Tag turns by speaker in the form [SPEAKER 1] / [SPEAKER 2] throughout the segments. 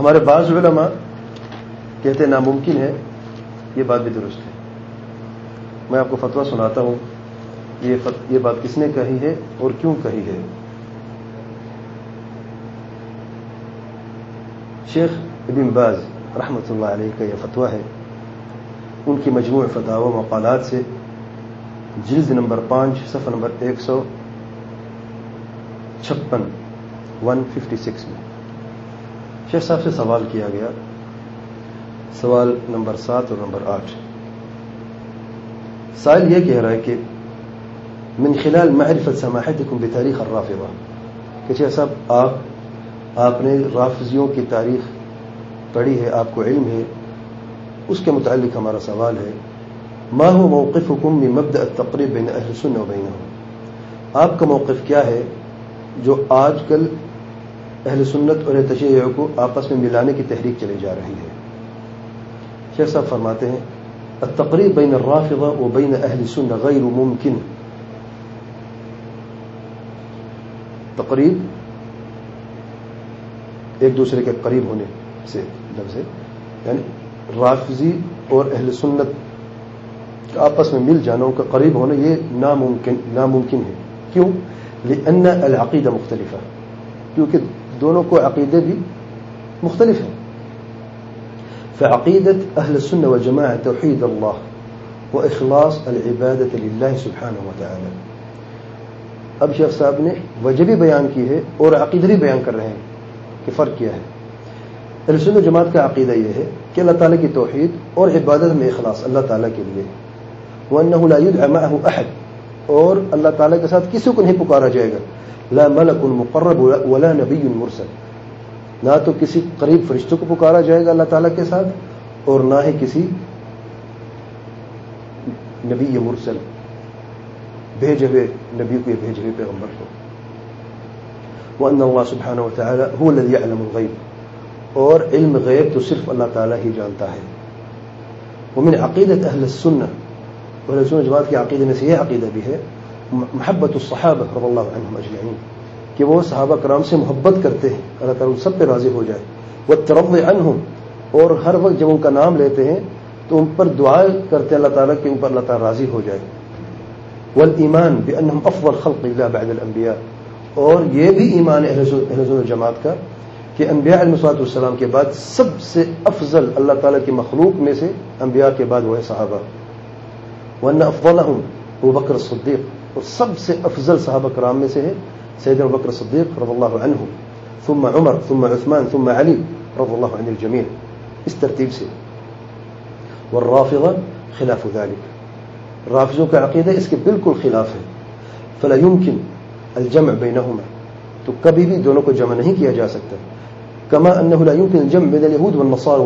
[SPEAKER 1] ہمارے بعض علماء کہتے ناممکن ہے یہ بات بھی درست ہے۔ میں آپ کو فتویٰ سناتا ہوں، یہ بات کس نے کہی ہے اور کیوں کہی ہے؟ شیخ ابن باز رحمۃ اللہ علیہ کا یہ فتویٰ ہے۔ ان کی مجموع فتح و مقالات سے جلد نمبر پانچ، صفحہ نمبر ایک سو چھپن ون ففٹی سکس میں۔ شیخ صاحب سے سوال کیا گیا۔ سوال نمبر سات اور نمبر آٹھ۔ سائل یہ کہہ رہا ہے کہ من خلال معرفت سماحتكم بتاریخ الرافضہ۔ کہ شیخ صاحب، آپ آپ نے رافضیوں کی تاریخ پڑھی ہے، آپ کو علم ہے، اس کے متعلق ہمارا سوال ہے۔ ما هو موقفكم من مبدا التقريب بين اهل السنه وبينهم آپ کا موقف کیا ہے جو آج کل اہل سنت اور تشیع کو آپس میں ملانے کی تحریک چلی جا رہی ہے۔ شیخ صاحب فرماتے ہیں، التقریب بین الرافضہ و بین اہل سنہ غیر ممکن۔ تقریب ایک دوسرے کے قریب ہونے سے لفظ ہے۔ یعنی رافضی اور اہل سنت آپس میں مل جانا ان کا قریب ہونا یہ ناممکن ناممکن ہے۔ کیوں؟ لأن العقیدہ مختلف ہے کیونکہ دونوں کو عقیدے بھی مختلف ہیں۔ فعقيدة أهل السنة والجماعة توحيد الله وإخلاص العبادة لله سبحانه وتعالى اب شیخ صاحب نے وجہ بھی بیان کی ہے اور عقیدہ بھی بیان کر رہے ہیں کہ فرق کیا ہے۔ اہل سنت جماعت کا عقیدہ یہ ہے کہ اللہ تعالیٰ کی توحید اور عبادت میں اخلاص اللہ تعالیٰ کے لیے۔ وأنه لا يدعى معه أحد اور اللہ تعالیٰ کے ساتھ کسی کو نہیں پکارا جائے گا۔ لا ملک مقرب ولا نبی مرسل۔ نہ تو کسی قریب فرشتوں کو پکارا جائے گا اللہ تعالیٰ کے ساتھ اور نہ ہی کسی نبی مرسل۔ بھیجے ہوئے نبی کو بھیجے ہوئے پیغمبر کو۔ وأن الله سبحانه وتعالى هو الذي يعلم الغيب۔ اور علم غیب تو صرف اللہ تعالیٰ ہی جانتا ہے۔ ومن عقیدت اہل السنہ اور اہل جماعت کی عقیدے میں سے یہ عقیدہ بھی ہے محبت الصحابہ رضی اللہ عنہم اجمعین، کہ وہ صحابہ کرام سے محبت کرتے ہیں، اللہ تعالیٰ سب پہ راضی ہو جائے۔ وہ ترب عنہم اور ہر وقت جب ان کا نام لیتے ہیں، تو ان پر دعا کرتے ہیں اللہ تعالیٰ کہ ان پر اللہ تعالیٰ راضی ہو جائے۔ والایمان بانہم افضل خلق اللہ بعد الانبیاء اور یہ بھی ایمان اہل جماعت کا، کہ انبیاء علیہ والسلام کے بعد سب سے افضل اللہ تعالیٰ کی مخلوق میں سے انبیاء کے بعد وہ ہے صحابہ۔ ورنہ افضلہم وہ بکر صدیق اور سب سے افضل صحابہ کرام میں سے ہے سيدنا بكر الصديق رضي الله عنه ثم عمر، ثم عثمان، ثم علي رضي الله عن الجميع اس ترتیب سے۔ والرافضة خلاف ذلك۔ الرافضوں کا عقیدہ اس کے بالکل خلاف ہے۔ فلا يمكن الجمع بينهما۔ تو کبھی بھی دونوں کو جمع نہیں کیا جا سکتا۔ كما انه لا يمكن الجمع بين اليهود والنصارى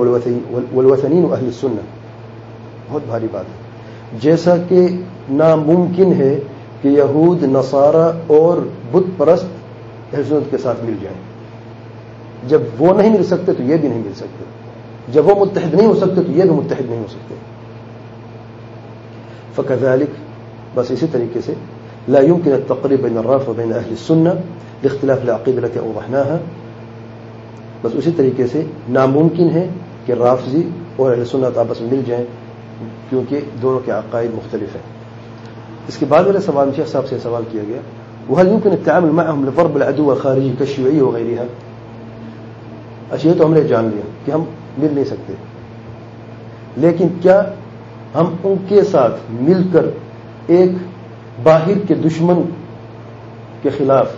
[SPEAKER 1] والوثنين واهل السنه بہت بھاری بات ہے۔ جیسا کہ ناممکن ہے کہ یہود، نصارہ اور بت پرست حسنت کے ساتھ مل جائیں۔ جب وہ نہیں مل سکتے تو یہ بھی نہیں مل سکتے۔ جب وہ متحد نہیں ہو سکتے تو یہ بھی متحد نہیں ہو سکتے۔ فكذلك بس اسی طریقے سے، لا يمكن التقريب بين الرافض وبين اهل السنه لاختلاف العقيده التي اوضحناها بس اسی طریقے سے ناممکن ہے کہ رافضی اور اہل سنت آپس میں مل جائیں کیونکہ دونوں کے عقائد مختلف ہیں۔ اس کے بعد والے سوال شیخ صاحب سے سوال کیا گیا، وهل يمكن التعامل معهم لضرب العدو الخارجي كالشيوعية وغيرها؟ اچھا یہ تو ہم نے جان لیا کہ ہم مل نہیں سکتے۔ لیکن کیا ہم ان کے ساتھ مل کر ایک باہر کے دشمن کے خلاف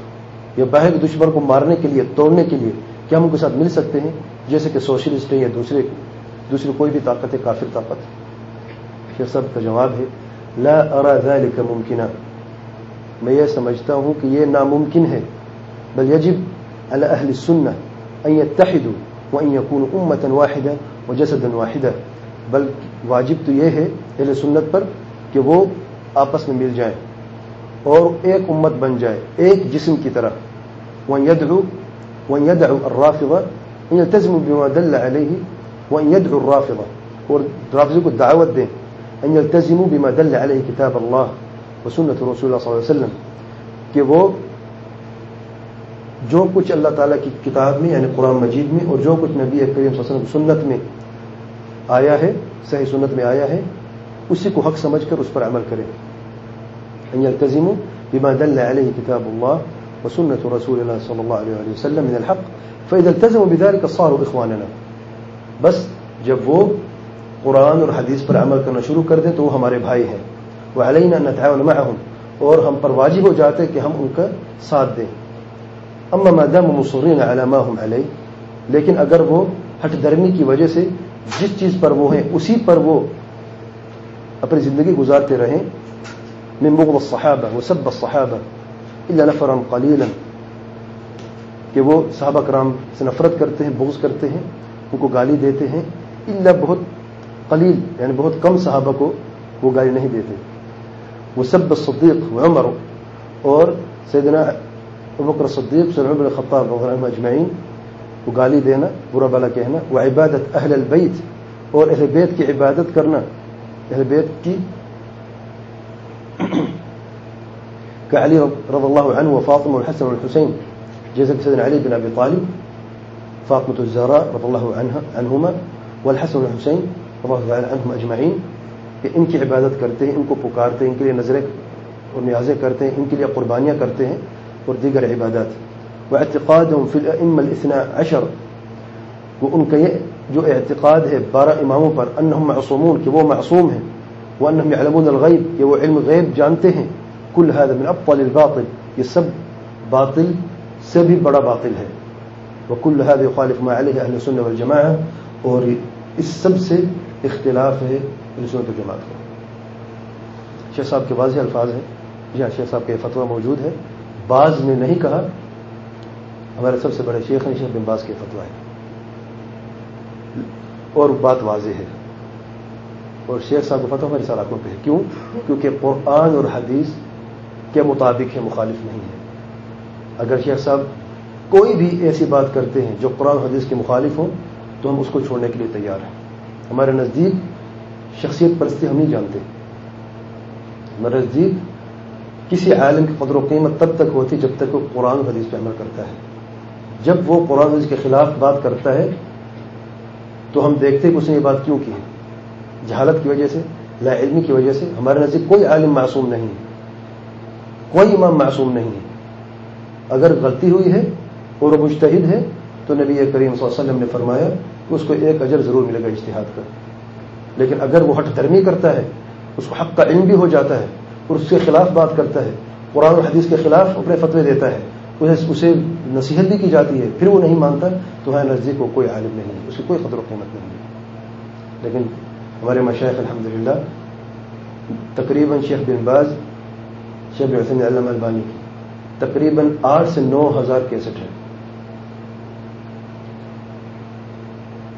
[SPEAKER 1] یا باہر کے دشمن کو مارنے کے لیے، توڑنے کے لیے کیا ہم ان کے ساتھ مل سکتے ہیں؟ جیسے کہ سوشلسٹ ہیں یا دوسرے، دوسری کوئی بھی طاقت ہے، کافر طاقت۔ شیخ صاحب کا جواب ہے لا ارى ذلك ممکنا میں یہ سمجھتا ہوں کہ یہ ناممکن ہے. بل يجب على اهل السنه ان يتحدوا وان يكونوا امه واحده وجسدا واحدا. بل واجب تو یہ ہے اہل سنت پر کہ وہ آپس میں مل جائیں اور ایک امت بن جائے، ایک جسم کی طرح. وان يدعو وان يدعو الرافضه ان يلتزموا بما دل عليه وان يدعو الرافضه اور رافضه کو دعوت دیں۔ ان يلتزموا بما دل عليه كتاب الله وسنة رسول الله صلى الله عليه وسلم. کہ وہ جو کچھ اللہ تعالیٰ کی کتاب میں یعنی قرآن مجید میں، اور جو کچھ نبی کریم صلی اللہ علیہ وسلم سنت میں آیا ہے، صحیح سنت میں آیا ہے، اسی کو حق سمجھ کر اس پر عمل کریں۔ ان يلتزموا بما دل عليه كتاب الله وسنة رسول الله صلى الله عليه وسلم من الحق. فإذا التزموا بذلك صاروا إخواننا. بس جب وہ قرآن اور حدیث پر عمل کرنا شروع کر دیں تو وہ ہمارے بھائی ہیں۔ وہ علینہ نتعاون معهم، اور ہم پر واجب ہو جاتے کہ ہم ان کا ساتھ دیں۔ اما ما دام مصرین على ما هم علیہ لیکن اگر وہ ہٹ درمی کی وجہ سے جس چیز پر وہ ہیں، اسی پر وہ اپنی زندگی گزارتے رہیں۔ من بغض الصحابہ وسب الصحابہ الا نفرا قلیلا کہ وہ صحابہ کرام سے نفرت کرتے ہیں، بغض کرتے ہیں، ان کو گالی دیتے ہیں۔ الا بہت قلیل یعنی بہت کم صحابہ کو وہ گالی نہیں دیتے۔ وہ سب الصدیق وعمر اور سیدنا ابکر صدیق سیدنا عمر خطاب وغیرہ اجمعین، وہ گالی دینا، برا بلا کہنا، وہ عبادت اہل البیت اور اہل بیت کی عبادت کرنا، اہل بیت کی كعلي رضي الله عنه وفاطمة والحسن والحسين جزاك سيدنا علي بن أبي طالب فاطمة الزهراء رضي الله عنها عنهما والحسن والحسين رضي الله تعالى عنهم أجمعين کہ ان کی عبادت کرتے ہیں، ان کو پکارتے ہیں، ان کے لیے نظریں اور نیازیں کرتے ہیں، ان کے لیے قربانیاں کرتے ہیں اور دیگر عبادات۔ وہ اعتقاد فی الام عشر، وہ ان کا یہ جو اعتقاد ہے بارہ اماموں پر، انہم معصومون، کہ وہ معصوم ہیں وہ انہم يعلمون الغیب، کہ وہ علم غیب جانتے ہیں۔ کل هذا من ابطل الباطل، یہ سب باطل سے بھی بڑا باطل ہے۔ وكل هذا يخالف ما عليه اهل السنه والجماعه اور اس سب سے اختلاف ہے اہل سنت والجماعت کا شیخ صاحب کے واضح الفاظ ہیں جی ہاں، شیخ صاحب کا یہ فتویٰ موجود ہے بعض نے نہیں کہا، ہمارے سب سے بڑے شیخ ہیں، شیخ بن باز کے فتویٰ ہے اور بات واضح ہے۔ اور شیخ صاحب کو فتح ہماری سالاتوں پہ ہے۔ کیوں؟ کیونکہ قرآن اور حدیث کے مطابق ہے، مخالف نہیں ہے۔ اگر شیخ صاحب کوئی بھی ایسی بات کرتے ہیں جو قرآن حدیث کے مخالف ہوں، تو ہم اس کو چھوڑنے کے لیے تیار ہیں۔ ہمارے نزدیک شخصیت پرستی ہم نہیں جانتے۔ ہمارے نزدیک کسی عالم کی قدر و قیمت تب تک ہوتی جب تک وہ قرآن حدیث پہ عمل کرتا ہے۔ جب وہ قرآن حدیث کے خلاف بات کرتا ہے تو ہم دیکھتے کہ اس نے یہ بات کیوں کی ہے۔ جہالت کی وجہ سے، لا علمی کی وجہ سے ہمارے نزدیک کوئی عالم معصوم نہیں ہے۔ کوئی امام معصوم نہیں ہے۔ اگر غلطی ہوئی ہے اور وہ مشتحد ہے تو نبی کریم صلی اللہ علیہ وسلم نے فرمایا اس کو ایک اجر ضرور ملے گا اجتہاد کا۔ لیکن اگر وہ ہٹ درمی کرتا ہے، اس کو حق کا علم بھی ہو جاتا ہے، اور اس کے خلاف بات کرتا ہے، قرآن و حدیث کے خلاف اپنے فتوے دیتا ہے، اسے نصیحت بھی کی جاتی ہے، پھر وہ نہیں مانتا، تو ہمارے نزدیک کو کوئی عالم نہیں ہے، اس کی کوئی قدر و قیمت نہیں ہے۔ لیکن ہمارے مشائق الحمد للہ تقریباً شیخ بن باز، شیخ حسین علامہ البانی کی، تقریباً آٹھ سے نو ہزار کیسٹ ہیں۔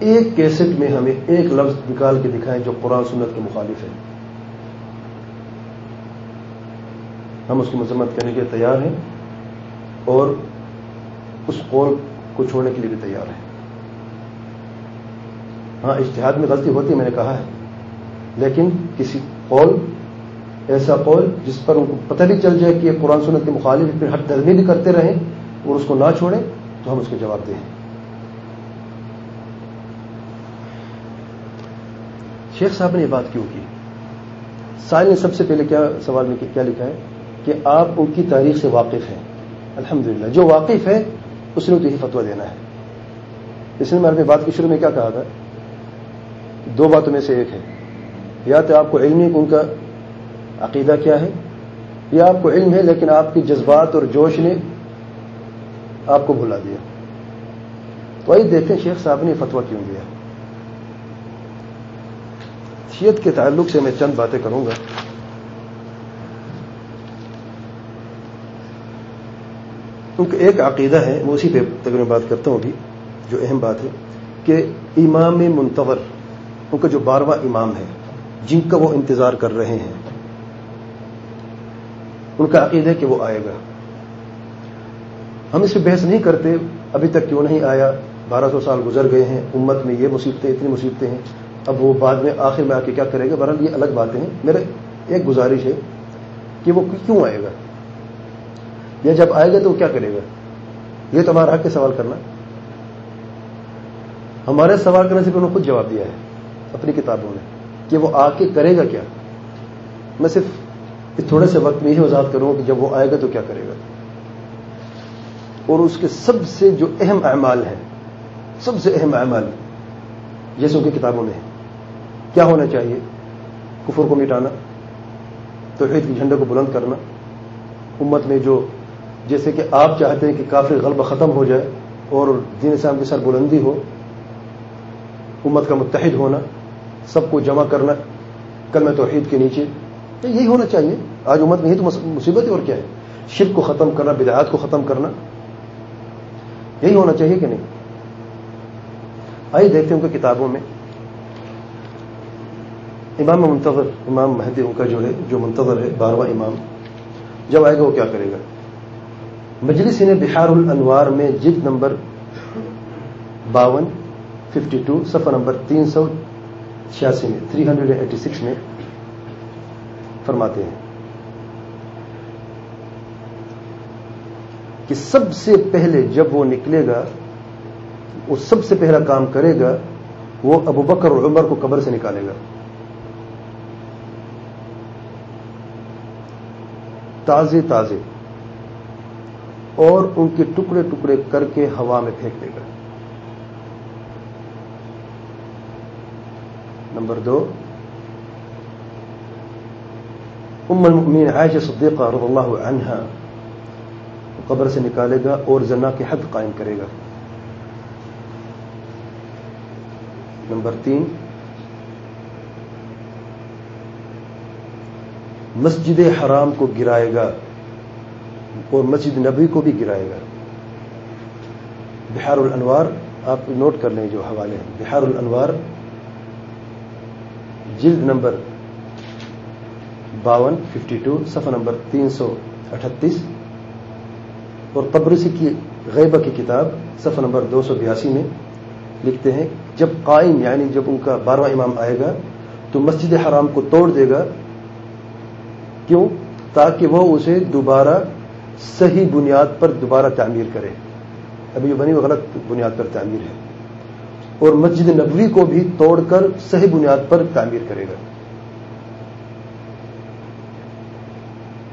[SPEAKER 1] ایک کیسٹ میں ہمیں ایک لفظ نکال کے دکھائیں جو قرآن سنت کے مخالف ہے۔ ہم اس کی مذمت کرنے کے لیے تیار ہیں اور اس قول کو چھوڑنے کے لیے بھی تیار ہیں۔ ہاں اشتہاد میں غلطی ہوتی ہے، میں نے کہا ہے۔ لیکن کسی قول، ایسا قول جس پر ان کو پتہ بھی چل جائے کہ یہ قرآن سنت کے مخالف پھر ہر درمی بھی کرتے رہیں اور اس کو نہ چھوڑیں، تو ہم اس کے جواب دیں شیخ صاحب نے یہ بات کیوں کی؟ سائل نے سب سے پہلے کیا سوال میں کیا لکھا ہے کہ آپ ان کی تاریخ سے واقف ہیں۔ الحمدللہ، جو واقف ہے اس نے تو یہی فتویٰ دینا ہے۔ اس نے میں نے بات کی شروع میں کیا کہا تھا؟ دو باتوں میں سے ایک ہے۔ یا تو آپ کو علم ان کا عقیدہ کیا ہے، یا آپ کو علم ہے لیکن آپ کی جذبات اور جوش نے آپ کو بھلا دیا۔ تو آئیے دیکھتے ہیں شیخ صاحب نے فتویٰ کیوں دیا۔ شیت کے تعلق سے میں چند باتیں کروں گا۔ کیونکہ ایک عقیدہ ہے، میں اسی پہ تقریباً بات کرتا ہوں ابھی، جو اہم بات ہے کہ امام منتور ان کا جو بارواں امام ہے، جن کا وہ انتظار کر رہے ہیں، ان کا عقید ہے کہ وہ آئے گا۔ ہم اس پہ بحث نہیں کرتے، ابھی تک کیوں نہیں آیا؟ بارہ سو سال گزر گئے ہیں، امت میں یہ مصیبتیں، اتنی مصیبتیں ہیں۔ اب وہ بعد میں آخر میں آ کے کیا کرے گا؟ بہرحال یہ الگ باتیں ہیں میرا ایک گزارش ہے کہ وہ کیوں آئے گا؟ یا جب آئے گا تو وہ کیا کرے گا؟ یہ تو ہمارا حق ہے سوال کرنا۔ ہمارے سوال کرنے سے انہوں نے خود جواب دیا ہے، اپنی کتابوں میں کہ وہ آ کے کرے گا کیا؟ میں صرف اس تھوڑے سے وقت میں یہی وضاحت کروں کہ جب وہ آئے گا تو کیا کرے گا۔ اور اس کے سب سے جو اہم اعمال ہیں، سب سے اہم اعمال جیسے ان کی کتابوں میں ہے کیا ہونا چاہیے؟ کفر کو مٹانا، توحید کے جھنڈے کو بلند کرنا، امت میں جو جیسے کہ آپ چاہتے ہیں کہ کافی غلبہ ختم ہو جائے اور دین اسلام کے سر بلندی ہو، امت کا متحد ہونا، سب کو جمع کرنا، کل میں توحید کے نیچے یہی ہونا چاہیے۔ آج امت میں ہی تو مصیبت ہے اور کیا ہے شرک کو ختم کرنا، بدعات کو ختم کرنا، یہی ہونا چاہیے کہ نہیں؟ آئیے دیکھتے ہیں ان کی کتابوں میں۔ امام منتظر، امام مہدی ان کا جو ہے، جو منتظر ہے، بارہواں امام، جب آئے گا وہ کیا کرے گا؟ مجلس نے بہار الانوار میں جلد نمبر باون ففٹی ٹو صفحہ نمبر تین سو چھیاسی میں تھری ہنڈریڈ ایٹی سکس میں فرماتے ہیں کہ سب سے پہلے جب وہ نکلے گا، وہ سب سے پہلا کام کرے گا، وہ ابو بکر اور عمر کو قبر سے نکالے گا۔ تازے تازے اور ان کے ٹکڑے ٹکڑے کر کے ہوا میں پھینک دے گا۔ نمبر دو، ام المؤمنین عائشہ صدیقہ رضی اللہ عنہ قبر سے نکالے گا اور زنا کے حد قائم کرے گا۔ نمبر تین مسجد حرام کو گرائے گا اور مسجد نبی کو بھی گرائے گا۔ بہار الانوار، آپ نوٹ کر لیں جو حوالے ہیں۔ بہار الانوار، جلد نمبر باون ففٹی ٹو صفحہ نمبر تین سو اٹھتیس، اور قبرسی کی غیبہ کی کتاب، صفحہ نمبر دو سو بیاسی میں لکھتے ہیں، جب قائم یعنی جب ان کا بارہواں امام آئے گا، تو مسجد حرام کو توڑ دے گا کیوں؟ تاکہ وہ اسے دوبارہ صحیح بنیاد پر دوبارہ تعمیر کرے۔ ابھی جو بنی وہ غلط بنیاد پر تعمیر ہے۔ اور مسجد نبوی کو بھی توڑ کر صحیح بنیاد پر تعمیر کرے گا۔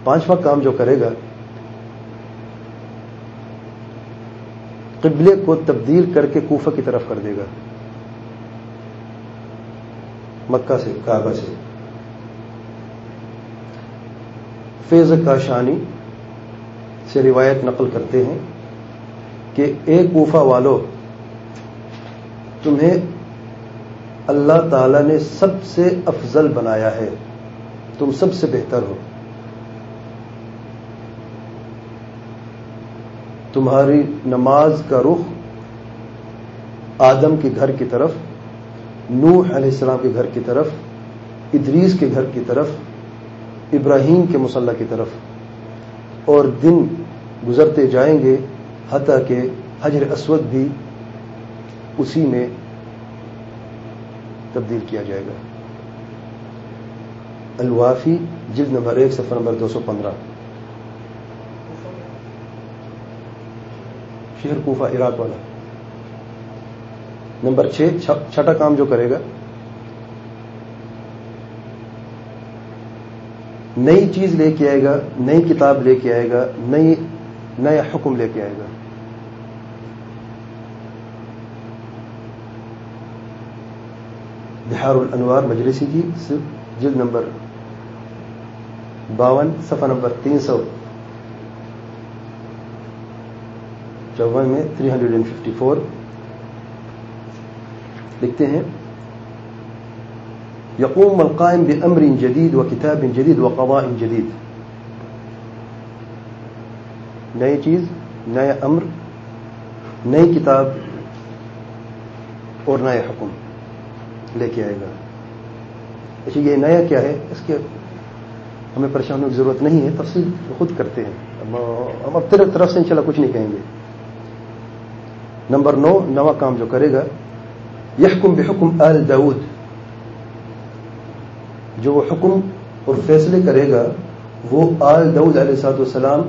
[SPEAKER 1] پانچواں کام جو کرے گا، قبلے کو تبدیل کر کے کوفہ کی طرف کر دے گا۔ مکہ سے، کعبہ سے۔ فیض کا شانی سے روایت نقل کرتے ہیں کہ اے کوفہ والو تمہیں اللہ تعالی نے سب سے افضل بنایا ہے۔ تم سب سے بہتر ہو۔ تمہاری نماز کا رخ آدم کے گھر کی طرف، نوح علیہ السلام کے گھر کی طرف، ادریس کے گھر کی طرف ابراہیم کے مسلح کی طرف اور دن گزرتے جائیں گے، حتیٰ کہ حجر اسود بھی اسی میں تبدیل کیا جائے گا۔ الوافی، جلد نمبر ایک سفر نمبر دو سو پندرہ۔ شہر کوفہ، عراق والا۔ نمبر چھ، چھٹا کام جو کرے گا نئی چیز لے کے آئے گا، نئی کتاب لے کے آئے گا، نئی، نیا حکم لے کے آئے گا۔ بہار الانوار مجلسی کی صرف جلد نمبر باون، صفحہ نمبر تین سو چون میں three hundred and fifty four لکھتے ہیں۔ یقوم القائم بأمر جدید و کتاب جدید و قواء جدید نئی چیز، نیا امر، نئی کتاب اور نئے حکم لے کے آئے گا۔ اچھا یہ نیا کیا ہے؟ اس کے ہمیں پریشان ہونے کی ضرورت نہیں ہے، تفصیل خود کرتے ہیں۔ ہم اب تیرے طرف سے انشاءاللہ کچھ نہیں کہیں گے۔ نمبر نو، نواں کام جو کرے گا، یحکم بحکم آل داود۔ جو وہ حکم اور فیصلے کرے گا، وہ آل داود علیہ سات والسلام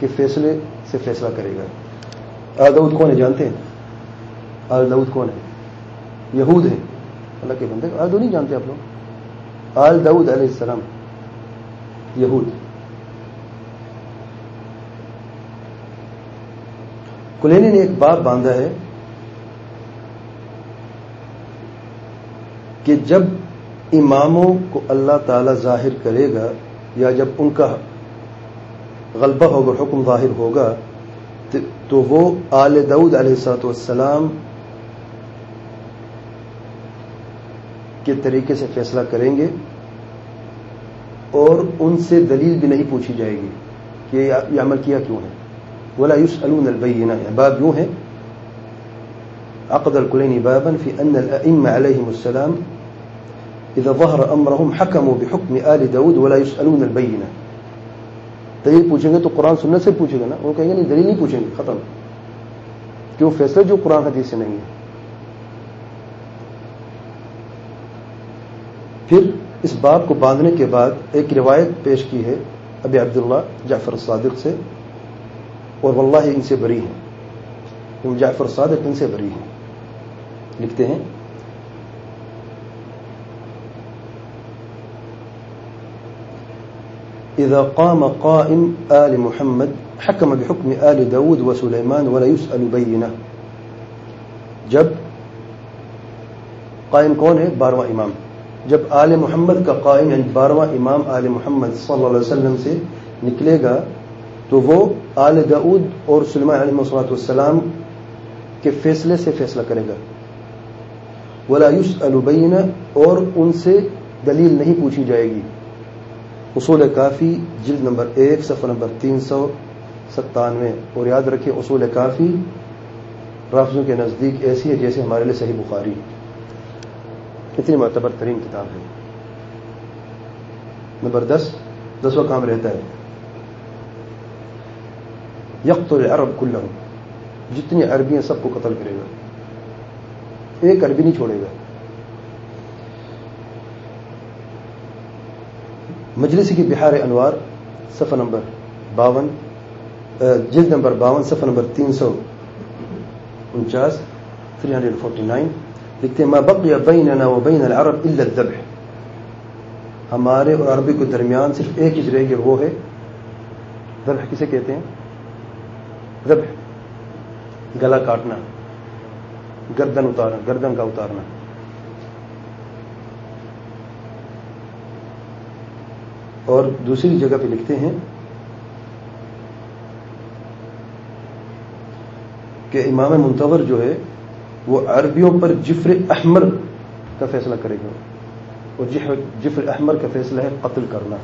[SPEAKER 1] کے فیصلے سے فیصلہ کرے گا۔ آل داود کون ہے جانتے ہیں؟ آل داود کون ہے یہود ہیں۔ اللہ کے بندے، آل داود نہیں جانتے آپ لوگ؟ آل داود علیہ السلام، یہود۔ کلینی نے ایک بات باندھا ہے کہ جب اماموں کو اللہ تعالی ظاہر کرے گا یا جب ان کا غلبہ ہوگا حکم ظاہر ہوگا، تو وہ آل دعود علیہ سات والسلام کے طریقے سے فیصلہ کریں گے اور ان سے دلیل بھی نہیں پوچھی جائے گی کہ یہ عمل کیا کیوں ہے۔ ولا يسألون البينة يعني یعنی باب يوه عقد الكلين بابا في أن الأئمة عليهم السلام إذا ظهر أمرهم حكموا بحكم آل داود ولا يسألون البينة. دلیل پوچھیں گے تو قرآن سننے سے پوچھے گا نا وہ کہیں گے نہیں، دلیل نہیں پوچھیں گے، ختم. کیوں فیصلہ جو قرآن حدیث سے نہیں ہے. پھر اس باب کو باندھنے کے بعد ایک روایت پیش کی ہے ابی عبداللہ جعفر الصادق سے، اور واللہ ان سے بری ہیں. جعفر صادق ان سے بری ہیں. لکھتے ہیں إذا قام قائم آل محمد حكم بحكم آل داود وسليمان ولا يسأل بينه جب قائم کون ہے؟ بارواں امام. جب آل محمد کا قائم یعنی بارواں امام آل محمد صلی اللہ علیہ وسلم سے نکلے گا، تو وہ آل دعود اور سلمان علیہ وسلط والسلام کے فیصلے سے فیصلہ کرے گا۔ ولا یوس البین اور ان سے دلیل نہیں پوچھی جائے گی۔ اصول کافی، جلد نمبر ایک، صفحہ نمبر تین سو ستانوے۔ اور یاد رکھیں، اصول کافی رافظوں کے نزدیک ایسی ہے جیسے ہمارے لیے صحیح بخاری۔ اتنی معتبر ترین کتاب ہے۔ نمبر دس، دسواں کام رہتا ہے۔ یقتل العرب كلهم جتنی عربی ہیں، سب کو قتل کرے گا۔ ایک عربی نہیں چھوڑے گا۔ مجلسی کی بہار انوار، صفحہ نمبر باون جلد نمبر باون، صفحہ نمبر تین سو انچاس تھری ہنڈریڈ فورٹی نائن لکھتے ما بقی بیننا و بین العرب الا الذبح. ہمارے اور عربی کے درمیان صرف ایک چیز رہے گی وہ ہے۔ ذبح کسے کہتے ہیں؟ گلا کاٹنا، گردن اتارنا، گردن کا اتارنا۔ اور دوسری جگہ پہ لکھتے ہیں کہ امام منتور جو ہے وہ عربیوں پر جفر احمر کا فیصلہ کرے گا اور جفر احمر کا فیصلہ ہے قتل کرنا،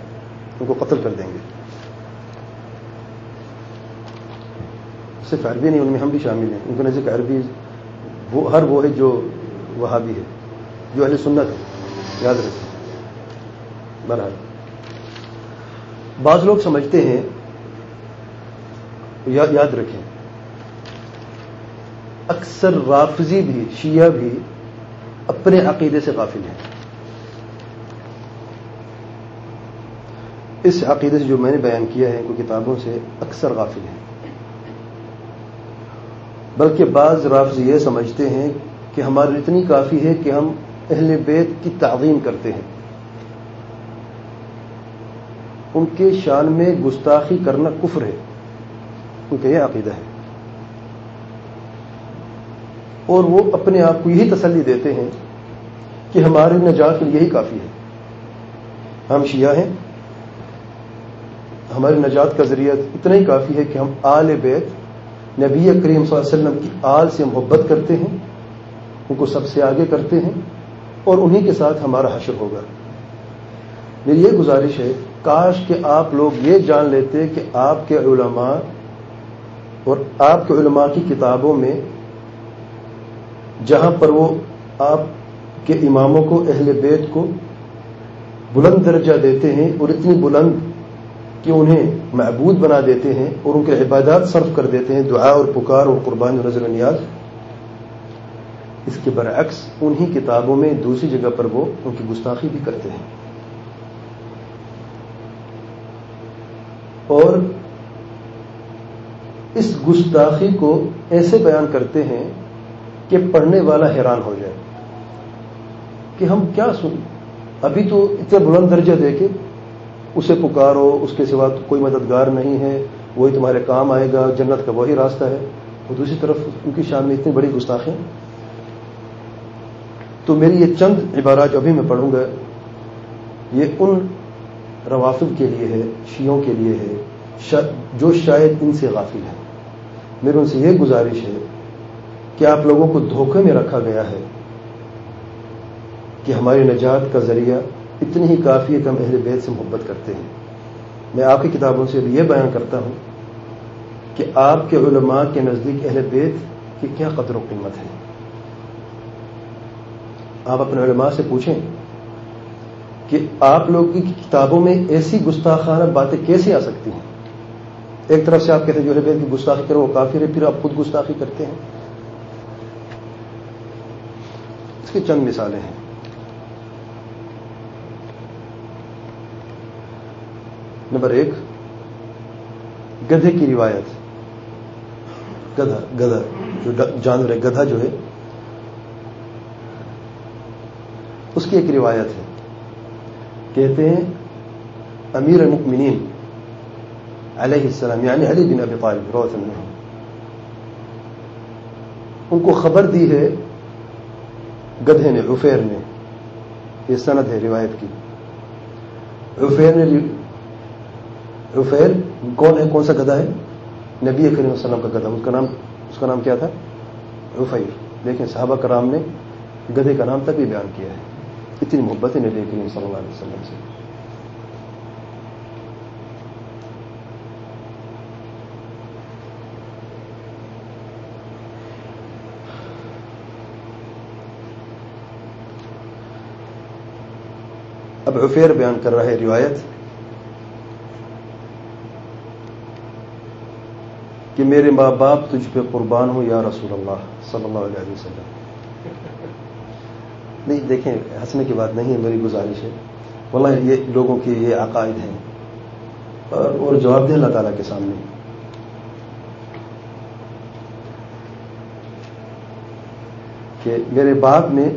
[SPEAKER 1] ان کو قتل کر دیں گے۔ صرف عربی نہیں، ان میں ہم بھی شامل ہیں۔ ان کو نزدیک عربی، وہ ہر وہ ہے جو وہابی ہے، جو اہل سنت ہے یاد رکھیں۔ بہرحال۔ بعض لوگ سمجھتے ہیں یاد رکھیں، اکثر رافضی بھی، شیعہ بھی اپنے عقیدے سے غافل ہیں۔ اس عقیدے سے جو میں نے بیان کیا ہے کوئی کتابوں سے اکثر غافل ہیں۔ بلکہ بعض رافض یہ سمجھتے ہیں کہ ہماری اتنی کافی ہے کہ ہم اہل بیت کی تعظیم کرتے ہیں۔ ان کے شان میں گستاخی کرنا کفر ہے۔ ان کا یہ عقیدہ ہے۔ اور وہ اپنے آپ کو یہی تسلی دیتے ہیں کہ ہمارے نجات کے لیے یہی کافی ہے۔ ہم شیعہ ہیں۔ ہماری نجات کا ذریعہ اتنا ہی کافی ہے کہ ہم آل بیت نبی کریم صلی اللہ علیہ وسلم کی آل سے محبت کرتے ہیں، ان کو سب سے آگے کرتے ہیں اور انہی کے ساتھ ہمارا حشر ہوگا۔ میری یہ گزارش ہے کاش کہ آپ لوگ یہ جان لیتے کہ آپ کے علماء اور آپ کے علماء کی کتابوں میں جہاں پر وہ آپ کے اماموں کو، اہل بیت کو بلند درجہ دیتے ہیں اور اتنی بلند کہ انہیں معبود بنا دیتے ہیں اور ان کے عبادات صرف کر دیتے ہیں، دعا اور پکار اور قربان نظر نیاز، اس کے برعکس انہی کتابوں میں دوسری جگہ پر وہ ان کی گستاخی بھی کرتے ہیں۔ اور اس گستاخی کو ایسے بیان کرتے ہیں کہ پڑھنے والا حیران ہو جائے کہ ہم کیا سن ابھی تو اتنا بلند درجہ دے کے اسے پکارو، اس کے سوا کوئی مددگار نہیں ہے، وہی تمہارے کام آئے گا، جنت کا وہی راستہ ہے۔ اور دوسری طرف ان کی شان میں اتنی بڑی گستاخیں تو میری یہ چند عبارات جو ابھی میں پڑھوں گا، یہ ان روافظ کے لیے ہے شیوں کے لیے ہے جو شاید ان سے غافل ہے میرے ان سے یہ گزارش ہے کہ آپ لوگوں کو دھوکے میں رکھا گیا ہے کہ ہماری نجات کا ذریعہ اتنی ہی کافی ہے کہ ہم اہل بیت سے محبت کرتے ہیں۔ میں آپ کی کتابوں سے یہ بیان کرتا ہوں کہ آپ کے علماء کے نزدیک اہل بیت کی کیا قدر و قیمت ہے۔ آپ اپنے علماء سے پوچھیں کہ آپ لوگ کی کتابوں میں ایسی گستاخانہ باتیں کیسے آ سکتی ہیں؟ ایک طرف سے آپ کہتے ہیں جو ہے کی گستاخی کرو، وہ کافی ہے پھر آپ خود گستاخی کرتے ہیں۔ اس کی چند مثالیں ہیں۔ نمبر ایک، گدھے کی روایت۔ گدھا گدھا، جو جانور ہے، گدھا جو ہے، اس کی ایک روایت ہے۔ کہتے ہیں، امیر المؤمنین علیہ السلام یعنی علی بن ابی طالب روت ان کو خبر دی ہے گدھے نے، عفیر نے، یہ سند ہے روایت کی۔ عفیر نے عفیر، کون ہے؟ کون سا گدھا ہے؟ نبی کریم وسلم کا گدھا۔ اس کا نام اس کا نام کیا تھا؟ عفیر۔ دیکھیں صحابہ کرام نے گدھے کا نام تک بھی بیان کیا ہے۔ اتنی محبت ہے نبی کریم صلی اللہ علیہ وسلم سے۔ اب عفیر بیان کر رہا ہے روایت کہ میرے ماں باپ تجھ پہ قربان ہو یا رسول اللہ صلی اللہ علیہ وسلم۔ نہیں، دیکھیں، ہنسنے کی بات نہیں ہے، میری گزارش ہے۔ واللہ، یہ لوگوں کے یہ عقائد ہیں۔ اور جواب دیں اللہ تعالیٰ کے سامنے۔ کہ میرے باپ نے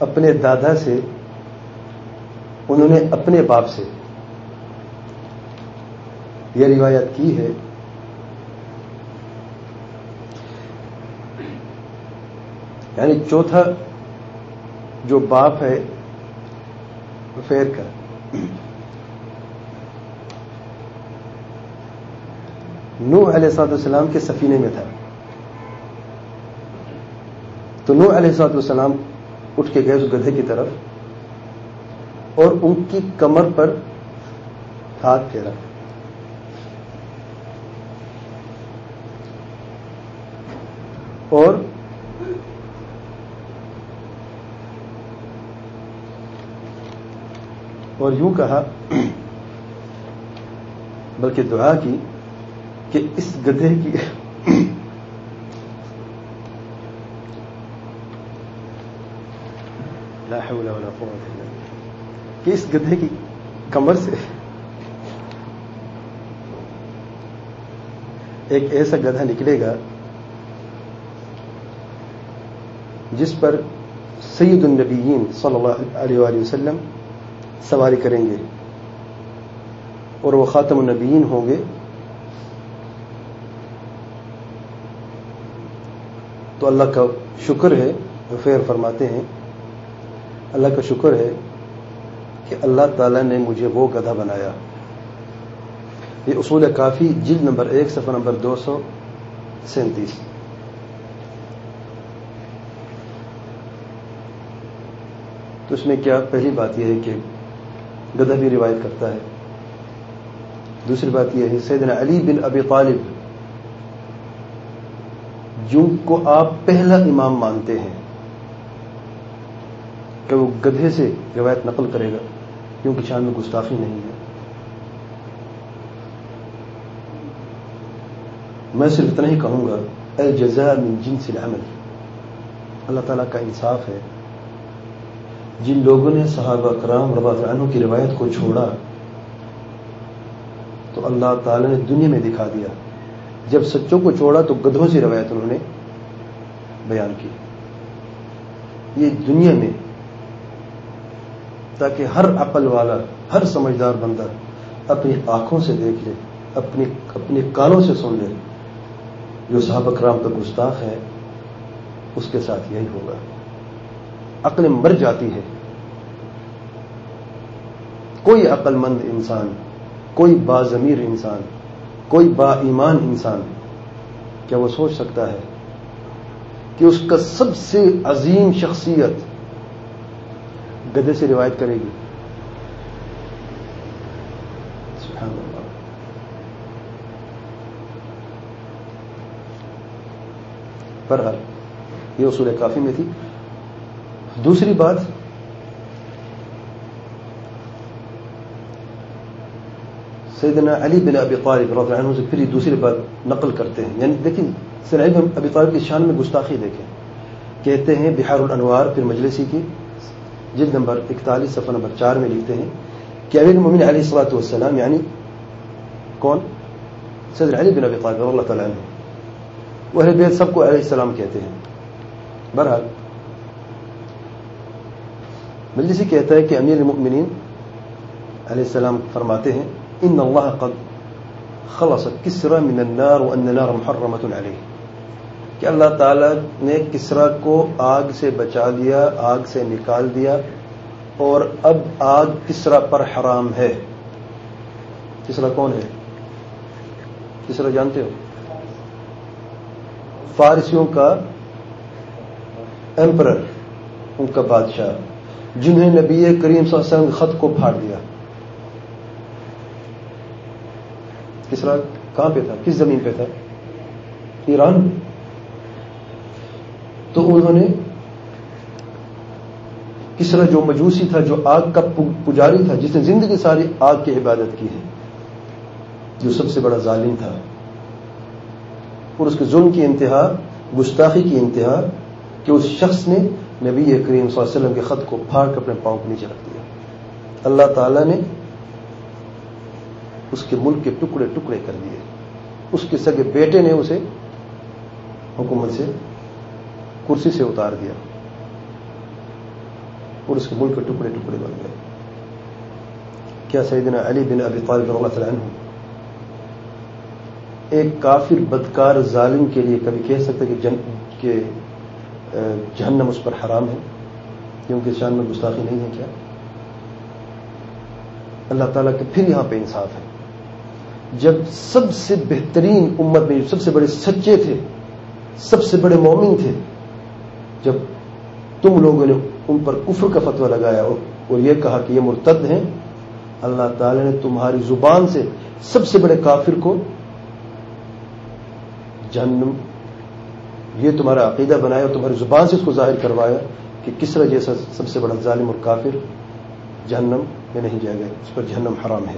[SPEAKER 1] اپنے دادا سے، انہوں نے اپنے باپ سے یہ روایت کی ہے یعنی چوتھا جو باپ ہے، فیر کا۔ نو علیہ سعد السلام کے سفینے میں تھا۔ تو نو علیہ سعد السلام اٹھ کے گئے اس گدھے کی طرف اور ان کی کمر پر ہاتھ پھیرا۔ اور اور یوں کہا، بلکہ دعا کی کہ اس گدھے کی لا حول ولا الا کہ اس گدھے کی کمر سے ایک ایسا گدھا نکلے گا جس پر سید النبیین صلی اللہ علیہ وآلہ وسلم سواری کریں گے اور وہ خاتم النبیین ہوں گے۔ تو اللہ کا شکر ہے فیر فرماتے ہیں۔ اللہ کا شکر ہے کہ اللہ تعالی نے مجھے وہ گدھا بنایا۔ یہ اصول ہے کافی، جلد نمبر ایک، صفحہ نمبر دو سو سینتیس۔ تو اس میں کیا، پہلی بات یہ ہے کہ گدھا بھی روایت کرتا ہے۔ دوسری بات یہ ہے، سیدنا علی بن ابی طالب جن کو آپ پہلا امام مانتے ہیں، کہ وہ گدھے سے روایت نقل کرے گا، کیونکہ شان میں گستاخی نہیں ہے۔ میں صرف اتنا ہی کہوں گا، الجزاء من جنس العمل۔ اللہ تعالیٰ کا انصاف ہے۔ جن لوگوں نے صحابہ کرام ربا عنہ کی روایت کو چھوڑا، تو اللہ تعالی نے دنیا میں دکھا دیا۔ جب سچوں کو چھوڑا تو گدھوں سے روایت انہوں نے بیان کی۔ یہ دنیا میں تاکہ ہر عقل والا، ہر سمجھدار بندہ اپنی آنکھوں سے دیکھ لے، اپنی اپنے کانوں سے سن لے۔ جو صحابہ کرام کا گستاخ ہے، اس کے ساتھ یہی ہوگا۔ عقل مر جاتی ہے۔ کوئی عقل مند انسان، کوئی باضمیر انسان، کوئی با ایمان انسان، کیا وہ سوچ سکتا ہے کہ اس کا سب سے عظیم شخصیت گدے سے روایت کرے گی؟ سبحان اللہ۔ برحال، یہ اصول کافی میں تھی۔ دوسری بات سیدنا علی بن ابی طالب رضی اللہ عنہ سے پھر دوسری بات نقل کرتے ہیں۔ یعنی دیکھیں سر علی بن ابی طالب کی شان میں گستاخی دیکھیں۔ کہتے ہیں بہار الانوار پھر مجلسی کی جلد نمبر اکتالیس، صفحہ نمبر چار میں لکھتے ہیں کہ امیر ممین علیہ السلاۃ والسلام یعنی کون؟ سید علی بن ابی طالب اللہ تعالیٰ عنہ۔ وہ بیت سب کو علیہ السلام کہتے ہیں۔ بہرحال مجلسی کہتا ہے کہ امیر المؤمنین علیہ السلام فرماتے ہیں، ان اللہ قد خلص کسرا من النار وان النار محرمة علیہ کہ اللہ تعالی نے کسرا کو آگ سے بچا دیا، آگ سے نکال دیا، اور اب آگ کسرا پر حرام ہے۔ کسرا کون ہے؟ کسرا جانتے ہو؟ فارسیوں کا ایمپرر ان کا بادشاہ۔ جنہیں نبی کریم صلی اللہ علیہ وسلم خط کو پھاڑ دیا۔ کسرا کہاں پہ تھا؟ کس زمین پہ تھا؟ ایران۔ تو انہوں نے کسرا جو مجوسی تھا، جو آگ کا پجاری تھا، جس نے زندگی ساری آگ کی عبادت کی ہے، جو سب سے بڑا ظالم تھا، اور اس کے ظلم کی انتہا، گستاخی کی انتہا کہ اس شخص نے نبی کریم صلی اللہ علیہ وسلم کے خط کو پھاڑ کر اپنے پاؤں کو نیچے رکھ دیا۔ اللہ تعالی نے اس کے ملک کے ٹکڑے ٹکڑے کر دیے۔ اس کے سگے بیٹے نے اسے حکومت سے کرسی سے اتار دیا۔ اور اس کے ملک کے ٹکڑے ٹکڑے بن گئے۔ کیا سیدنا علی بن ابی طالب اللہ تعالیٰ عنہ ایک کافر بدکار ظالم کے لیے کبھی کہہ سکتے کہ جن کہ جہنم اس پر حرام ہے، کیونکہ شان میں گستاخی نہیں ہے کیا؟ اللہ تعالیٰ کے پھر یہاں پہ انصاف ہے۔ جب سب سے بہترین امت میں سب سے بڑے سچے تھے، سب سے بڑے مومن تھے، جب تم لوگوں نے ان پر کفر کا فتویٰ لگایا اور یہ کہا کہ یہ مرتد ہیں، اللہ تعالی نے تمہاری زبان سے سب سے بڑے کافر کو جہنم یہ تمہارا عقیدہ بنایا اور تمہاری زبان سے اس کو ظاہر کروایا کہ کس طرح جیسا سب سے بڑا ظالم اور کافر جہنم میں نہیں جائے گا اس پر جہنم حرام ہے۔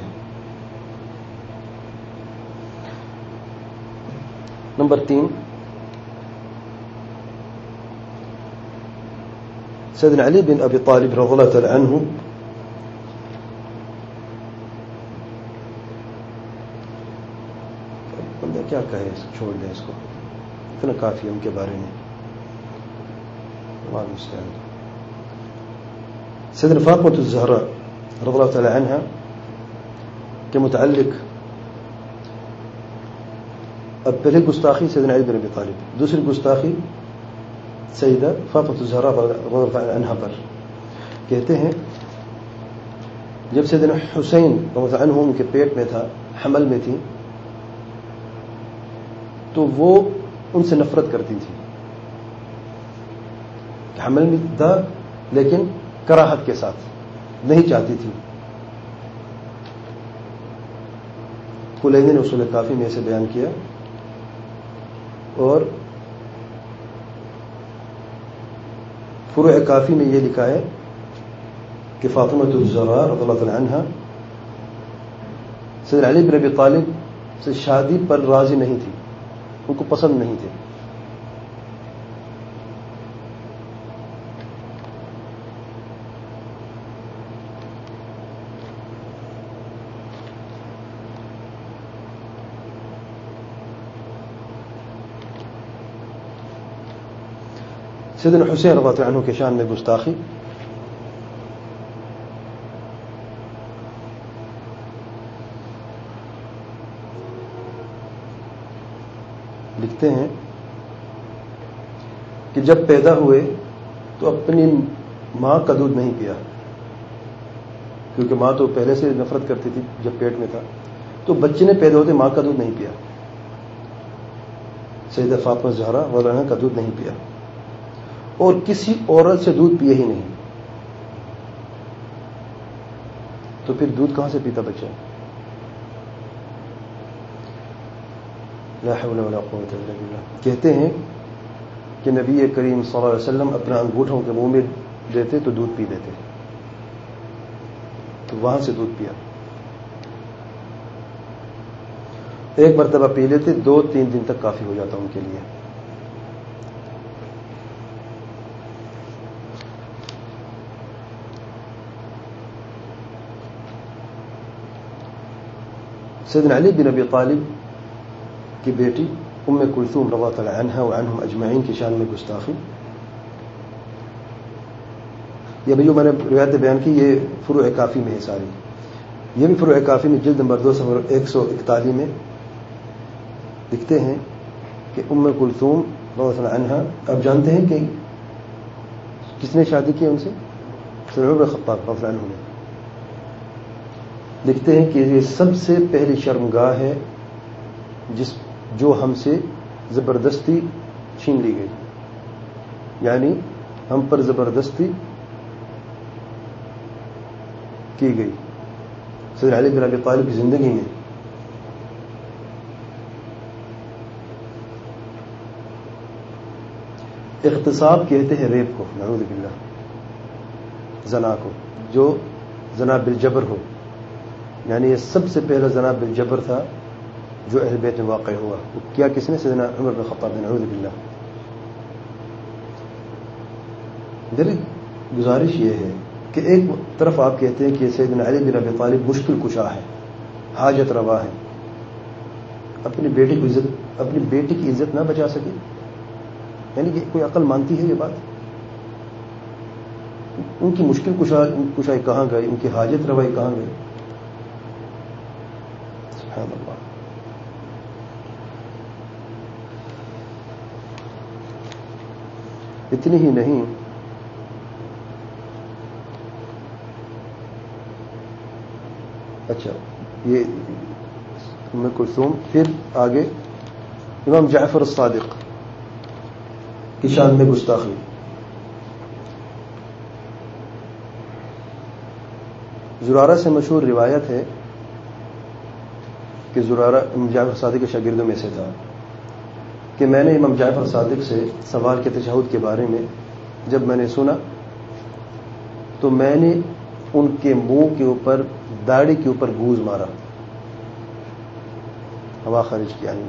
[SPEAKER 1] نمبر تین، سیدنا علی بن ابی طالب رضی اللہ تعالی عنہ بندہ کیا کہے، چھوڑ دیں اس کو۔ اتنا کافی ان کے بارے میں۔ سیدنا فاطمة الزهراء رضی اللہ تعالی عنہ کے متعلق اب پہلے گستاخی سیدنا علی بن ابی طالب، دوسری گستاخی سیدہ فاطمة الزہرا رضی اللہ عنہ پر۔ کہتے ہیں، جب سیدنا حسین رضی اللہ عنہ ان کے پیٹ میں تھا، حمل میں تھی، تو وہ ان سے نفرت کرتی تھی۔ حمل میں تھا لیکن کراہت کے ساتھ نہیں چاہتی تھی۔ کلین نے اصول کافی میں اسے بیان کیا۔ اور فروع کافی میں یہ لکھا ہے کہ فاطمہ الزرا رضی اللہ تعالی عنہ سید علی بن ابی طالب سے شادی پر راضی نہیں تھی۔ ان کو پسند نہیں تھے۔ سیدن حسین رضی اللہ عنہ کے شان میں گستاخی۔ لکھتے ہیں کہ جب پیدا ہوئے تو اپنی ماں کا دودھ نہیں پیا، کیونکہ ماں تو پہلے سے نفرت کرتی تھی جب پیٹ میں تھا۔ تو بچے نے پیدا ہوتے ماں کا دودھ نہیں پیا۔ سیدہ فاطمہ زہرا وغیرہ کا دودھ نہیں پیا۔ اور کسی عورت سے دودھ پیے ہی نہیں۔ تو پھر دودھ کہاں سے پیتا بچہ؟ لا حول ولا قوت الا بالله. کہتے ہیں کہ نبی کریم صلی اللہ علیہ وسلم اپنا انگوٹھوں کے منہ میں دیتے تو دودھ پی دیتے. تو وہاں سے دودھ پیا. ایک مرتبہ پی لیتے، دو تین دن تک کافی ہو جاتا ان کے لیے. سیدنا علی بن ابی طالب کی بیٹی ام کلثوم رضا تعالی عنہ و عنہم اجمعین کی شان میں گستاخی۔ یہ بھی جو میں نے روایت بیان کی، یہ فروع کافی میں ہے ساری۔ یہ بھی فروع کافی میں جلد نمبر دو سو ایک سو اکتالیس میں لکھتے ہیں کہ ام کلثوم رضا تعالی عنہ آپ جانتے ہیں کہ کس نے شادی کی ان سے؟ سر خطاب رضا عنہ نے۔ لکھتے ہیں کہ یہ سب سے پہلی شرمگاہ ہے جس جو ہم سے زبردستی چھین لی گئی۔ یعنی ہم پر زبردستی کی گئی۔ سید علی بن ابی طالب کی زندگی میں۔ اختصاب کہتے ہیں ریپ کو، نعوذ باللہ۔ زنا کو، جو زنا بالجبر ہو۔ یعنی یہ سب سے پہلا زنا بالجبر تھا۔ جو اہل بیت میں واقع ہوا۔ وہ کیا کس نے سیدنا عمر بن خطاب بن عوض باللہ؟ میری گزارش یہ ہے کہ ایک طرف آپ کہتے ہیں کہ سیدنا علی بن ابی طالب مشکل کشا ہے، حاجت روا ہے۔ اپنی بیٹی کی عزت، اپنی بیٹی کی عزت نہ بچا سکے۔ یعنی کہ کوئی عقل مانتی ہے یہ بات؟ ان کی مشکل کشائی کہاں گئی؟ ان کی حاجت روائی کہاں گئی؟ سبحان اللہ۔ اتنی ہی نہیں۔ اچھا یہ میں کلثوم پھر آگے امام جعفر الصادق کی شان میں گستاخی۔ زرارہ سے مشہور روایت ہے کہ زرارہ جعفر صادق کے شاگردوں میں سے تھا۔ کہ میں نے امام جعفر صادق سے سوال کے تشہد کے بارے میں جب میں نے سنا، تو میں نے ان کے منہ کے اوپر، داڑھی کے اوپر گوز مارا، ہوا خارج کیا نہیں۔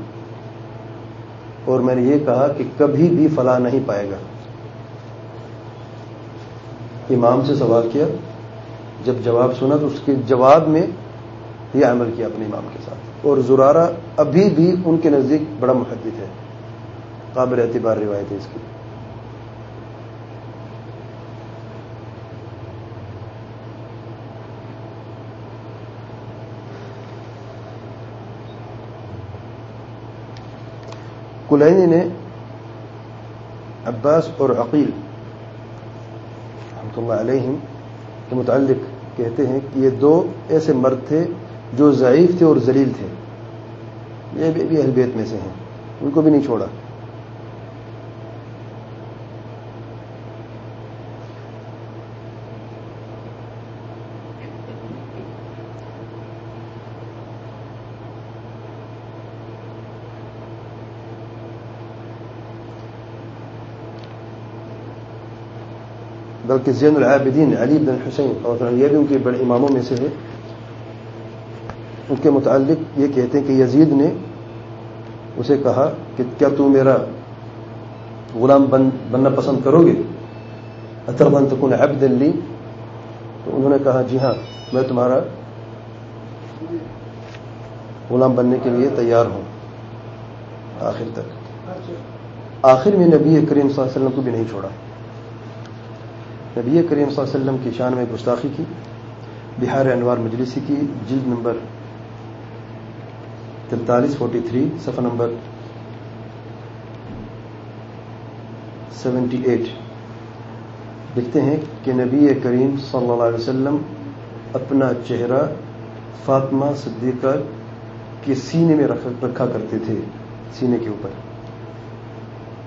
[SPEAKER 1] اور میں نے یہ کہا کہ کبھی بھی فلاح نہیں پائے گا۔ امام سے سوال کیا، جب جواب سنا تو اس کے جواب میں یہ عمل کیا اپنے امام کے ساتھ۔ اور زرارہ ابھی بھی ان کے نزدیک بڑا محدث ہے۔ قابل اعتبار روایت ہے اس کی۔ کلینی نے عباس اور عقیل رحمۃ اللہ علیہم کے متعلق کہتے ہیں کہ یہ دو ایسے مرد تھے جو ضعیف تھے اور ذلیل تھے۔ یہ بھی اہل بیت میں سے ہیں۔ ان کو بھی نہیں چھوڑا۔ بلکہ زین العابدین علی بن حسین اور یہ بھی ان کے بڑے اماموں میں سے ہے ان کے متعلق یہ کہتے ہیں کہ یزید نے اسے کہا کہ کیا تو میرا غلام بن بننا پسند کرو گے؟ اطربن تکن عبد لی؟ تو انہوں نے کہا جی ہاں میں تمہارا غلام بننے کے لیے تیار ہوں۔ آخر تک۔ آخر میں نبی کریم صلی اللہ علیہ وسلم کو بھی نہیں چھوڑا۔ نبی کریم صلی اللہ علیہ وسلم کی شان میں گستاخی کی، بہار انوار مجلسی کی جلد نمبر تینتالیس فورٹی تھری صفحہ نمبر سیونٹی ایٹ۔ لکھتے ہیں کہ نبی کریم صلی اللہ علیہ وسلم اپنا چہرہ فاطمہ صدیقہ کے سینے میں رکھا کرتے تھے، سینے کے اوپر۔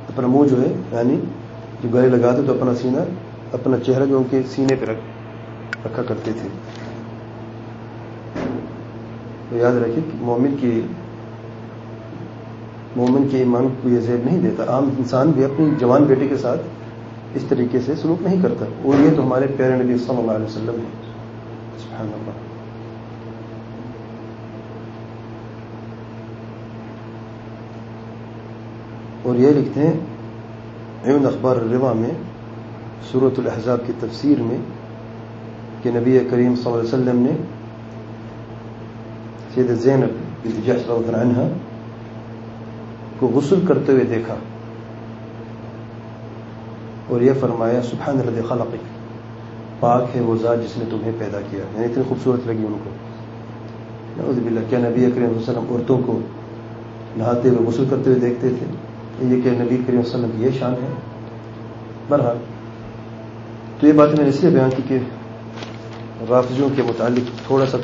[SPEAKER 1] اپنا منہ جو ہے یعنی جو گلے لگاتے تو اپنا سینہ اپنا چہرہ جو ان کے سینے پہ رکھا کرتے تھے۔ تو یاد رکھیے کہ مومن کی مومن کے ایمان کو یہ زیب نہیں دیتا۔ عام انسان بھی اپنی جوان بیٹے کے ساتھ اس طریقے سے سلوک نہیں کرتا۔ اور یہ تو ہمارے پیارے نبی صلی اللہ علیہ وسلم ہے سبحان اللہ۔ اور یہ لکھتے ہیں ایون اخبار الروا میں صورت الحضاب کی تفسیر میں کہ نبی کریم صلی اللہ علیہ وسلم نے سید زینب عنہ کو غسل کرتے ہوئے دیکھا اور یہ فرمایا، سبحان اللہ خلق پاک ہے وہ ذات جس نے تمہیں پیدا کیا۔ یعنی اتنی خوبصورت لگی ان کو۔ نعوذ باللہ، کیا نبی کریم وسلم عورتوں کو نہاتے ہوئے غسل کرتے ہوئے دیکھتے تھے؟ یہ کہ نبی کریم وسلم کی یہ شان ہے۔ بہرحال تو یہ بات میں نے اس لیے بیان کی کہ رافضوں کے متعلق تھوڑا سا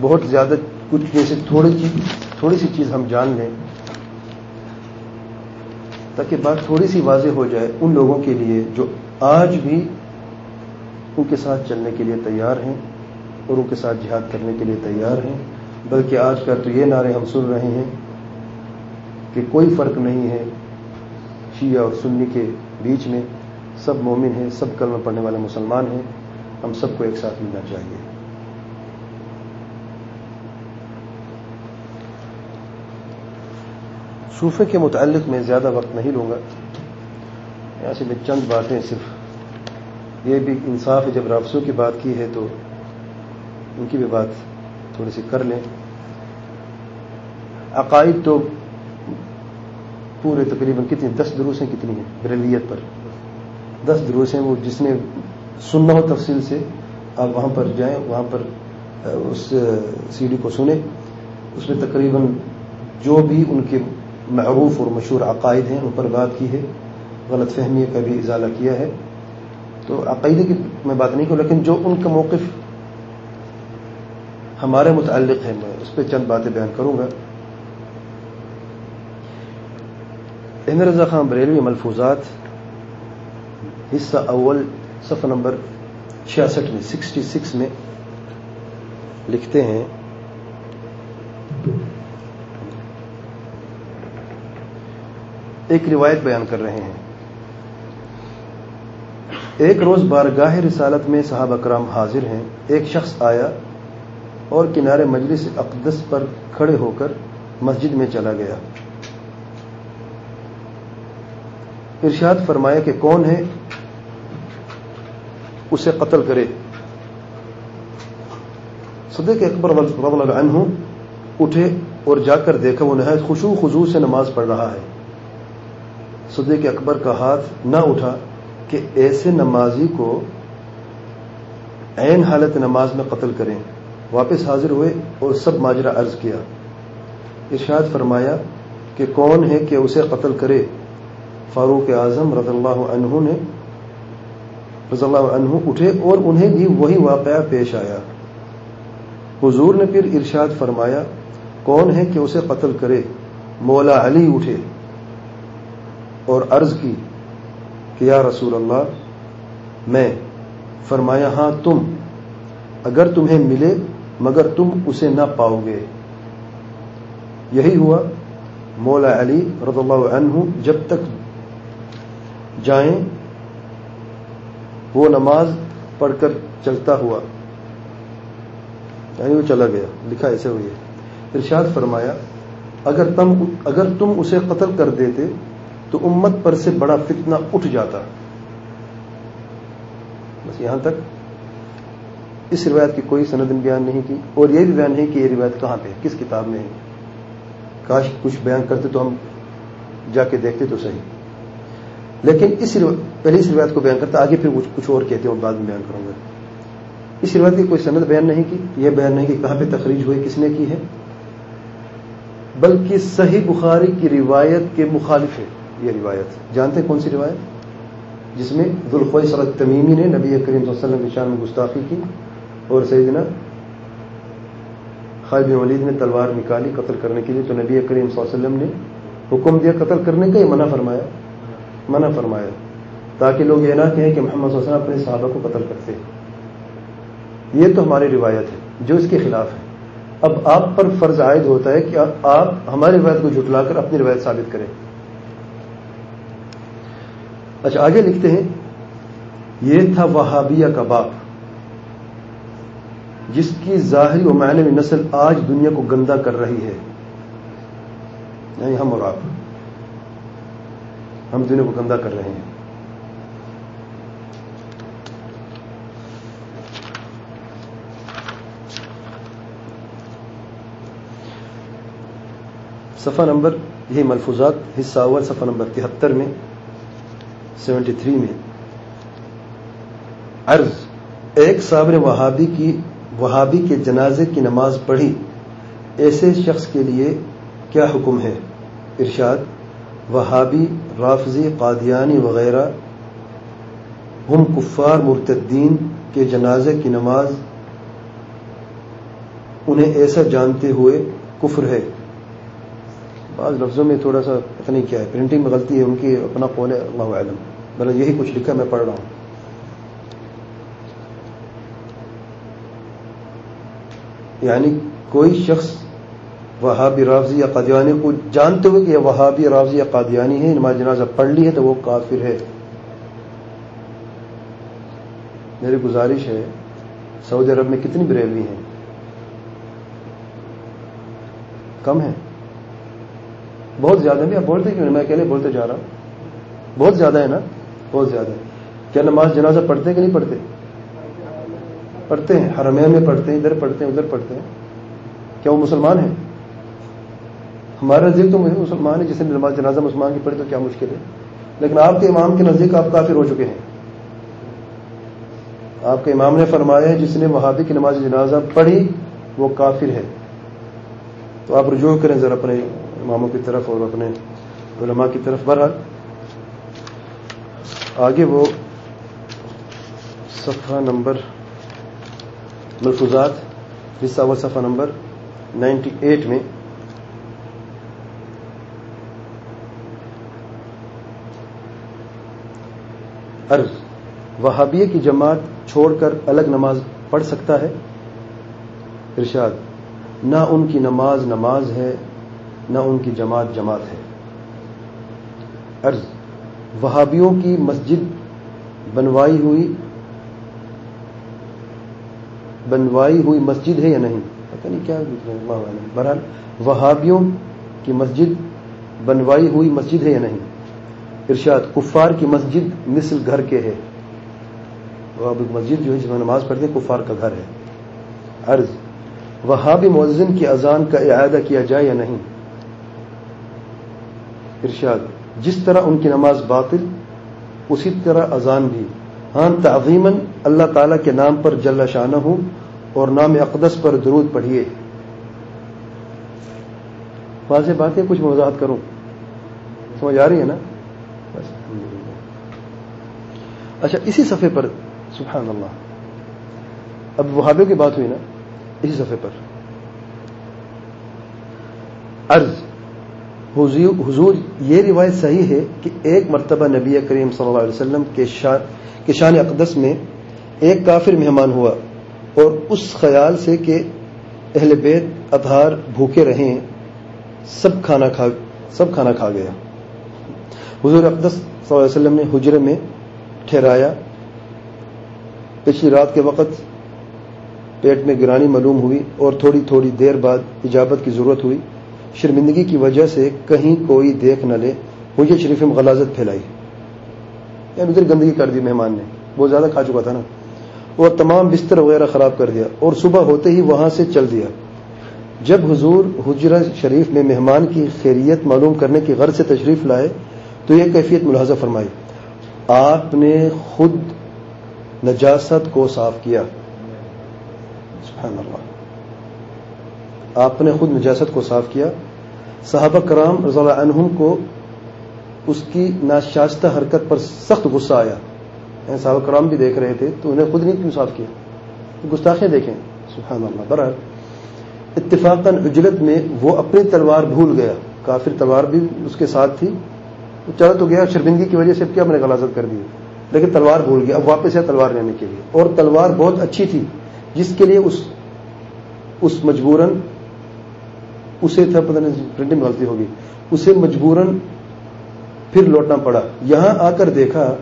[SPEAKER 1] بہت زیادہ کچھ جیسے تھوڑی چیز تھوڑی سی چیز ہم جان لیں تاکہ بات تھوڑی سی واضح ہو جائے ان لوگوں کے لیے جو آج بھی ان کے ساتھ چلنے کے لیے تیار ہیں اور ان کے ساتھ جہاد کرنے کے لیے تیار ہیں۔ بلکہ آج کل تو یہ نعرے ہم سن رہے ہیں کہ کوئی فرق نہیں ہے شیعہ اور سنی کے بیچ میں۔ سب مومن ہیں، سب کلمہ پڑھنے والے مسلمان ہیں، ہم سب کو ایک ساتھ ملنا چاہیے۔ صوفے کے متعلق میں زیادہ وقت نہیں لوں گا۔ یہاں سے میں چند باتیں صرف۔ یہ بھی انصاف ہے، جب رافسوں کی بات کی ہے تو ان کی بھی بات تھوڑی سی کر لیں۔ عقائد تو پورے تقریباً کتنی، دس دروسیں کتنی ہیں، بریلیت پر۔ دس دروس ہیں وہ جس نے سننا ہو تفصیل سے، آپ وہاں پر جائیں، وہاں پر اس سی ڈی کو سنیں۔ اس میں تقریباً جو بھی ان کے معروف اور مشہور عقائد ہیں، ان پر بات کی ہے۔ غلط فہمی کا بھی اضالہ کیا ہے۔ تو عقائدے کی میں بات نہیں کروں لیکن جو ان کا موقف ہمارے متعلق ہے میں اس پہ چند باتیں بیان کروں گا۔ احمد رضا خان بریلوی ملفوظات حصہ اول صفحہ نمبر چھیاسٹھ میں سکسٹی سکس میں لکھتے ہیں۔ ایک روایت بیان کر رہے ہیں۔ ایک روز بارگاہ رسالت میں صحابہ کرام حاضر ہیں۔ ایک شخص آیا اور کنارے مجلس اقدس پر کھڑے ہو کر مسجد میں چلا گیا۔ ارشاد فرمایا کہ کون ہے؟ اسے قتل کرے۔ صدیق اکبر رضی اللہ عنہ اٹھے اور جا کر دیکھا وہ نہایت خوشو خضو سے نماز پڑھ رہا ہے۔ صدیق اکبر کا ہاتھ نہ اٹھا کہ ایسے نمازی کو عین حالت نماز میں قتل کریں۔ واپس حاضر ہوئے اور سب ماجرا عرض کیا۔ ارشاد فرمایا کہ کون ہے کہ اسے قتل کرے؟ فاروق اعظم رضی اللہ عنہ نے رضی اللہ عنہ اٹھے اور انہیں بھی وہی واقعہ پیش آیا۔ حضور نے پھر ارشاد فرمایا، کون ہے کہ اسے قتل کرے؟ مولا علی اٹھے اور عرض کی کہ یا رسول اللہ، میں فرمایا ہاں تم، اگر تمہیں ملے مگر تم اسے نہ پاؤ گے۔ یہی ہوا مولا علی رضی اللہ عنہ جب تک جائیں وہ نماز پڑھ کر چلتا ہوا۔ یعنی وہ چلا گیا، لکھا ایسے ہوئی ہے ارشاد فرمایا، اگر تم اگر تم اسے قتل کر دیتے تو امت پر سے بڑا فتنہ اٹھ جاتا۔ بس یہاں تک۔ اس روایت کی کوئی سند بیان نہیں کی، اور یہ بھی بیان نہیں کہ یہ روایت کہاں پہ کس کتاب میں ہے۔ کاش کچھ بیان کرتے تو ہم جا کے دیکھتے تو صحیح۔ لیکن اس پہلی اس روایت کو بیان کرتا آگے پھر کچھ اور کہتے ہیں اور بعد میں بیان کروں گا۔ اس روایت کی کوئی سند بیان نہیں کی، یہ بیان نہیں کہ کہاں پہ تخریج ہوئی، کس نے کی ہے۔ بلکہ صحیح بخاری کی روایت کے مخالف ہے یہ روایت۔ جانتے ہیں کون سی روایت؟ جس میں ذوالخوئی سرد تمیمی نے نبی کریم صلی اللہ علیہ وسلم کی شان میں گستاخی کی اور سیدنا خالد بن ولید نے تلوار نکالی قتل کرنے کے لیے، تو نبی کریم صلی اللہ علیہ وسلم نے حکم دیا قتل کرنے کا، یہ منع فرمایا۔ منع فرمایا تاکہ لوگ یہ نہ کہیں کہ محمد صلی اللہ علیہ وسلم اپنے صحابہ کو قتل کرتے یہ تو ہماری روایت ہے، جو اس کے خلاف ہے۔ اب آپ پر فرض عائد ہوتا ہے کہ آپ ہماری روایت کو جھٹلا کر اپنی روایت ثابت کریں۔ اچھا آگے لکھتے ہیں، یہ تھا وہابیہ کا باپ، جس کی ظاہری و معنی نسل آج دنیا کو گندا کر رہی ہے۔ یعنی ہم اور آپ۔ ہم دنیا کو گندا کر رہے ہیں۔ صفحہ نمبر یہ ملفوظات، حصہ اول، صفحہ نمبر تہتر میں سیونٹی تھری میں۔ عرض، ایک صابر وہابی کی، وہابی کے جنازے کی نماز پڑھی، ایسے شخص کے لیے کیا حکم ہے؟ ارشاد وہابی، رافضی، قادیانی وغیرہ، ہم کفار مرتدین کے جنازے کی نماز، انہیں ایسا جانتے ہوئے کفر ہے۔ بعض لفظوں میں تھوڑا سا پتہ نہیں کیا ہے۔ پرنٹنگ میں غلطی ہے، ان کی اپنا قول ہے، اللہ عالم مطلب یہی کچھ لکھا میں پڑھ رہا ہوں۔ یعنی کوئی شخص وہابی رافضی یا قادیانی کو جانتے ہوئے کہ یہ وہابی رافضی یا قادیانی ہے نماز جنازہ پڑھ لی ہے تو وہ کافر ہے۔ میری گزارش ہے، سعودی عرب میں کتنی بریلوی ہیں؟ کم ہے بہت زیادہ نہیں، آپ بولتے کیوں میں اکیلے بولتے جا رہا ہوں۔ بہت زیادہ ہے نا؟ بہت زیادہ ہے کیا نماز جنازہ پڑھتے کہ نہیں پڑھتے؟ پڑھتے ہیں، حرمین میں پڑھتے ہیں، ادھر پڑھتے ہیں، ادھر پڑھتے ہیں۔ کیا وہ مسلمان ہیں؟ ہمارے نزدیک تو مسلمان ہے جس نے نماز جنازہ مسلمان کی پڑھی تو کیا مشکل ہے؟ لیکن آپ کے امام کے نزدیک آپ کافر ہو چکے ہیں۔ آپ کے امام نے فرمایا، جس نے وہابی کی نماز جنازہ پڑھی، وہ کافر ہے۔ تو آپ رجوع کریں ذرا اپنے اماموں کی طرف اور اپنے علماء کی طرف۔ بہرحال، آگے وہ صفحہ نمبر ملفوظات، حصہ و صفحہ نمبر نائنٹی ایٹ میں عرض، وہابیہ کی جماعت چھوڑ کر الگ نماز پڑھ سکتا ہے؟ ارشاد، نہ ان کی نماز نماز ہے، نہ ان کی جماعت جماعت ہے۔ عرض، وہابیوں کی مسجد بنوائی ہوئی بنوائی ہوئی مسجد ہے یا نہیں؟ پتہ نہیں کیا بہرحال، وہابیوں کی مسجد بنوائی ہوئی مسجد ہے یا نہیں؟ ارشاد، کفار کی مسجد مثل گھر کے ہے۔ مسجد جو ہے، جس میں نماز پڑھتے ہیں، کفار کا گھر ہے۔ عرض وہابی مؤذن کی اذان کا اعادہ کیا جائے یا نہیں؟ ارشاد، جس طرح ان کی نماز باطل، اسی طرح اذان بھی۔ ہاں تعظیمن اللہ تعالی کے نام پر جل شانہ ہوں اور نام اقدس پر درود پڑھیے۔ واضح باتیں کچھ وضاحت کروں۔ سمجھ آ رہی ہے نا؟ اچھا اسی صفحے پر، سبحان اللہ۔ اب وہابے کی بات ہوئی نا، اسی صفحے پر۔ عرض، حضور یہ روایت صحیح ہے کہ ایک مرتبہ نبی کریم صلی اللہ علیہ وسلم کے شان اقدس میں ایک کافر مہمان ہوا اور اس خیال سے کہ اہل بیت ادھار بھوکے رہیں سب کھانا کھا، سب کھانا کھا گیا۔ حضور اقدس صلی اللہ علیہ وسلم نے حجرے میں ٹھہرایا۔ پچھلی رات کے وقت پیٹ میں گرانی معلوم ہوئی اور تھوڑی تھوڑی دیر بعد اجابت کی ضرورت ہوئی۔ شرمندگی کی وجہ سے کہیں کوئی دیکھ نہ لے، مجھے شریف میں غلازت پھیلائی۔ یعنی ادھر گندگی کر دی مہمان نے بہت زیادہ کھا چکا تھا نا۔ وہ تمام بستر وغیرہ خراب کر دیا اور صبح ہوتے ہی وہاں سے چل دیا۔ جب حضور حجرہ شریف میں مہمان کی خیریت معلوم کرنے کی غرض سے تشریف لائے تو یہ کیفیت ملاحظہ فرمائی۔ آپ نے خود نجاست کو صاف کیا۔ سبحان اللہ۔ آپ نے خود نجاست کو صاف کیا۔ صحابہ کرام رضی اللہ عنہم کو اس کی ناشاستہ حرکت پر سخت غصہ آیا۔ یعنی صحابہ کرام بھی دیکھ رہے تھے تو انہیں خود نہیں کیوں صاف کیا؟ گستاخیں دیکھیں۔ سبحان اللہ۔ برحال، اتفاقاً اجلت میں وہ اپنی تلوار بھول گیا۔ کافر تلوار بھی اس کے ساتھ تھی۔ چلا تو گیا، شرمندگی کی وجہ سے کیا میں نے غلازت کر دی؟ لیکن تلوار بھول گیا، اب واپس ہے تلوار لینے کے لیے۔ اور تلوار بہت اچھی تھی، جس کے لیے اس اس مجبوراً، اسے تھا، پتہ نہیں پرنٹنگ غلطی ہوگی۔ اسے مجبوراً پھر لوٹنا پڑا۔ یہاں آ کر دیکھا،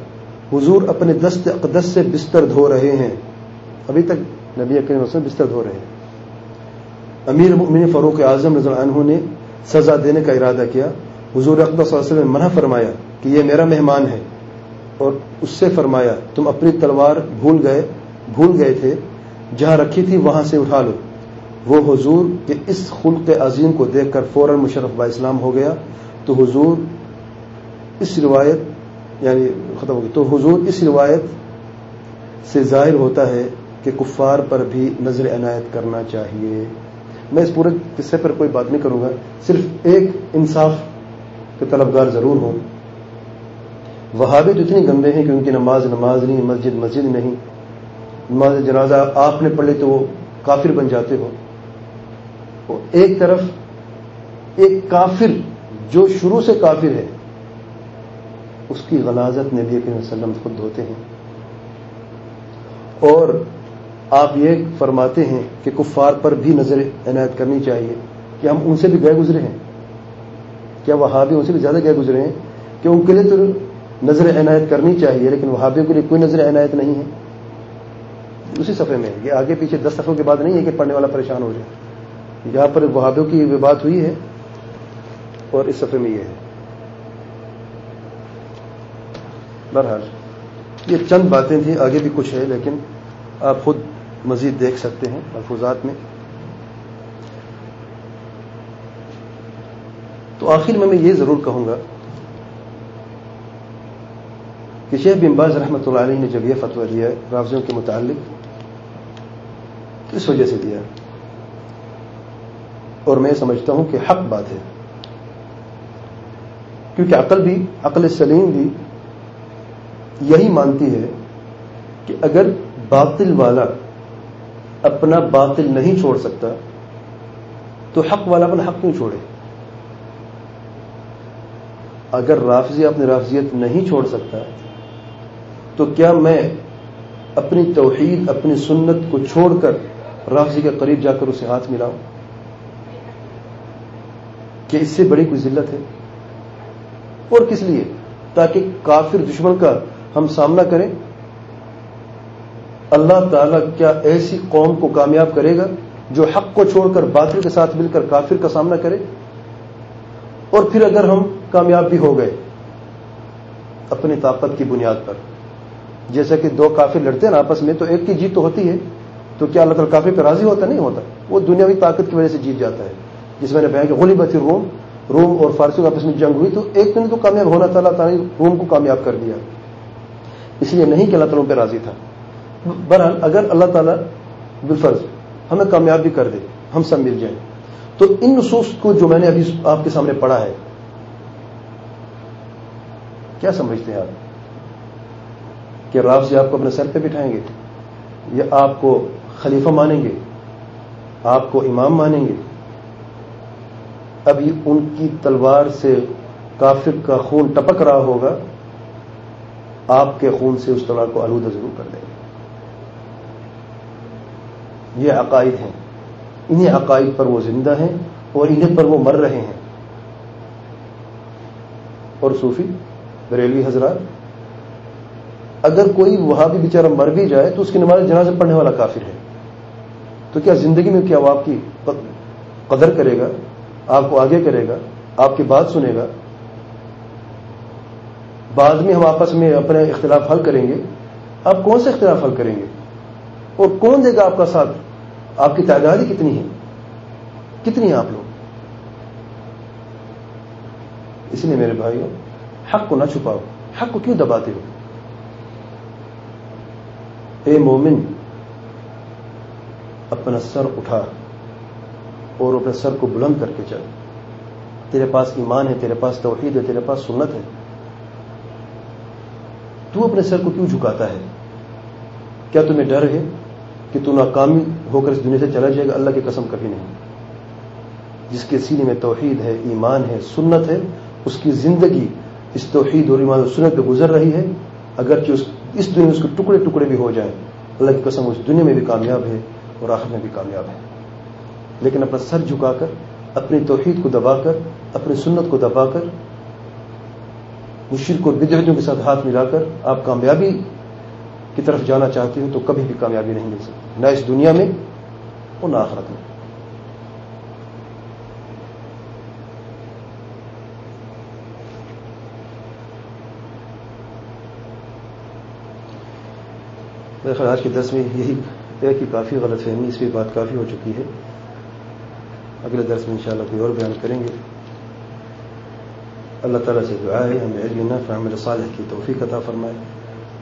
[SPEAKER 1] حضور اپنے دست اقدس سے بستر دھو رہے ہیں۔ ابھی تک نبی اکرم وسلم بستر دھو رہے ہیں۔ امیر مؤمن فاروق اعظم رضی عنہ نے سزا دینے کا ارادہ کیا۔ حضور اقبال صلی اللہ علیہ وسلم نے منع فرمایا کہ یہ میرا مہمان ہے اور اس سے فرمایا، تم اپنی تلوار بھول گئے بھول گئے تھے، جہاں رکھی تھی وہاں سے اٹھا لو۔ وہ حضور کے اس خلق عظیم کو دیکھ کر فوراً مشرف با اسلام ہو گیا۔ تو حضور اس روایت یعنی ختم ہو گئی۔ تو حضور اس روایت سے ظاہر ہوتا ہے کہ کفار پر بھی نظر عنایت کرنا چاہیے۔ میں اس پورے قصے پر کوئی بات نہیں کروں گا، صرف ایک انصاف کے طلبگار ضرور ہوں۔ وہابی تو اتنی گندے ہیں کہ ان کی نماز نماز نہیں، مسجد مسجد نہیں۔ نماز جنازہ آپ نے پڑھ لی تو وہ کافر بن جاتے ہو ایک طرف ایک کافر جو شروع سے کافر ہے، اس کی غلازت نبی کریم وسلم خود ہوتے ہیں۔ اور آپ یہ فرماتے ہیں کہ کفار پر بھی نظر عنایت کرنی چاہیے کہ ہم ان سے بھی گئے گزرے ہیں۔ کیا وہابی ان سے بھی زیادہ گئے گزرے ہیں کہ ان کے لیے تو نظر عنایت کرنی چاہیے، لیکن وہابیوں کے لیے کوئی نظر عنایت نہیں ہے۔ اسی صفحے میں، یہ آگے پیچھے دس صفحوں کے بعد نہیں ہے کہ پڑھنے والا پریشان ہو جائے۔ یہاں پر وہابیوں کی بات ہوئی ہے اور اس صفحے میں یہ ہے۔ بہرحال، یہ چند باتیں تھیں، آگے بھی کچھ ہے، لیکن آپ خود مزید دیکھ سکتے ہیں ملفوظات میں۔ تو آخر میں میں یہ ضرور کہوں گا کہ شیخ بن باز رحمۃ اللہ علیہ نے جب یہ فتویٰ دیا رافضوں کے متعلق کس وجہ سے دیا۔ اور میں سمجھتا ہوں کہ حق بات ہے۔ کیونکہ عقل بھی، عقل سلیم بھی یہی مانتی ہے کہ اگر باطل والا اپنا باطل نہیں چھوڑ سکتا، تو حق والا اپنا حق کیوں چھوڑے؟ اگر رافضی اپنی رافضیت نہیں چھوڑ سکتا، تو کیا میں اپنی توحید، اپنی سنت کو چھوڑ کر رافضی کے قریب جا کر اسے ہاتھ ملاؤں؟ کہ اس سے بڑی کوئی ذلت ہے؟ اور کس لیے؟ تاکہ کافر دشمن کا ہم سامنا کریں؟ اللہ تعالیٰ کیا ایسی قوم کو کامیاب کرے گا جو حق کو چھوڑ کر باطل کے ساتھ مل کر کافر کا سامنا کرے؟ اور پھر اگر ہم کامیاب بھی ہو گئے اپنی طاقت کی بنیاد پر۔ جیسے کہ دو کافر لڑتے ہیں آپس میں، تو ایک کی جیت تو ہوتی ہے، تو کیا اللہ تعالیٰ کافی پہ راضی ہوتا؟ نہیں ہوتا۔ وہ دنیاوی طاقت کی وجہ سے جیت جاتا ہے۔ جس میں نے بیان کہ غلی بتی روم روم اور فارسی آپس میں جنگ ہوئی، تو ایک دن تو کامیاب ہونا تھا اللہ تعالیٰ روم کو کامیاب کر دیا۔ اس لیے نہیں کہ اللہ تعالیٰ پہ راضی تھا۔ بہرحال، اگر اللہ تعالیٰ بالفرض ہمیں کامیابی کر دے، ہم سب مل جائیں۔ تو ان نصوص کو جو میں نے ابھی آپ کے سامنے پڑھا ہے کیا سمجھتے ہیں آپ؟ کہ راف سے آپ کو اپنے سر پہ بٹھائیں گے یا آپ کو خلیفہ مانیں گے؟ آپ کو امام مانیں گے؟ ابھی ان کی تلوار سے کافر کا خون ٹپک رہا ہوگا، آپ کے خون سے اس طرح کو آلودہ ضرور کر دیں گے۔ یہ عقائد ہیں۔ انہیں عقائد پر وہ زندہ ہیں اور انہیں پر وہ مر رہے ہیں۔ اور صوفی؟ بریلوی حضرات، اگر کوئی وہاں بھی بیچارہ مر بھی جائے تو اس کی نماز جنازہ پڑھنے والا کافر ہے۔ تو کیا زندگی میں کیا وہ آپ کی قدر کرے گا؟ آپ کو آگے کرے گا؟ آپ کی بات سنے گا؟ بعد میں ہم آپس میں اپنے اختلاف حل کریں گے۔ آپ کون سے اختلاف حل کریں گے؟ اور کون دے گا آپ کا ساتھ؟ آپ کی تعداد ہی کتنی ہے؟ کتنی آپ لوگ؟ اس لیے میرے بھائیوں حق کو نہ چھپاؤ، حق کو کیوں دباتے ہو؟ اے مومن، اپنا سر اٹھا اور اپنے سر کو بلند کر کے چل۔ تیرے پاس ایمان ہے، تیرے پاس توحید ہے، تیرے پاس سنت ہے۔ تو اپنے سر کو کیوں جھکاتا ہے؟ کیا تمہیں ڈر ہے کہ تو ناکامی ہو کر اس دنیا سے چلا جائے گا؟ اللہ کی قسم کبھی نہیں۔ جس کے سینے میں توحید ہے، ایمان ہے، سنت ہے، اس کی زندگی اس توحید اور ایمان و سنت پہ گزر رہی ہے، اگرچہ اس دنیا میں اس کے ٹکڑے ٹکڑے بھی ہو جائیں۔ اللہ کی قسم اس دنیا میں بھی کامیاب ہے اور آخر میں بھی کامیاب ہے۔ لیکن اپنا سر جھکا کر، اپنی توحید کو دبا کر، اپنی سنت کو دبا کر مشرق اور بدعتوں کے ساتھ ہاتھ ملا کر آپ کامیابی کی طرف جانا چاہتے ہو تو کبھی بھی کامیابی نہیں مل سکتی، نہ اس دنیا میں اور نہ آخرت میں۔ خیال آج کے درس میں یہی ہے کہ کافی غلط فہمی اس پہ بات کافی ہو چکی ہے۔ اگلے درس میں انشاءاللہ کوئی اور بیان کریں گے۔ اللہ تعالیٰ سے دعا ہے، ہمیں علم عمل صالح کی توفیق عطا فرمائے۔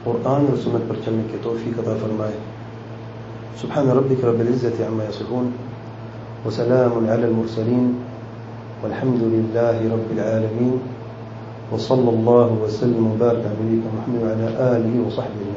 [SPEAKER 1] قرآن اور سنت پر چلنے کی توفیق عطا فرمائے۔ سبحان ربك رب العزة عما يصفون وسلام على المرسلين والحمد لله رب العالمين وصلى الله وسلم وبارك على نبينا محمد وعلى آله وصحبه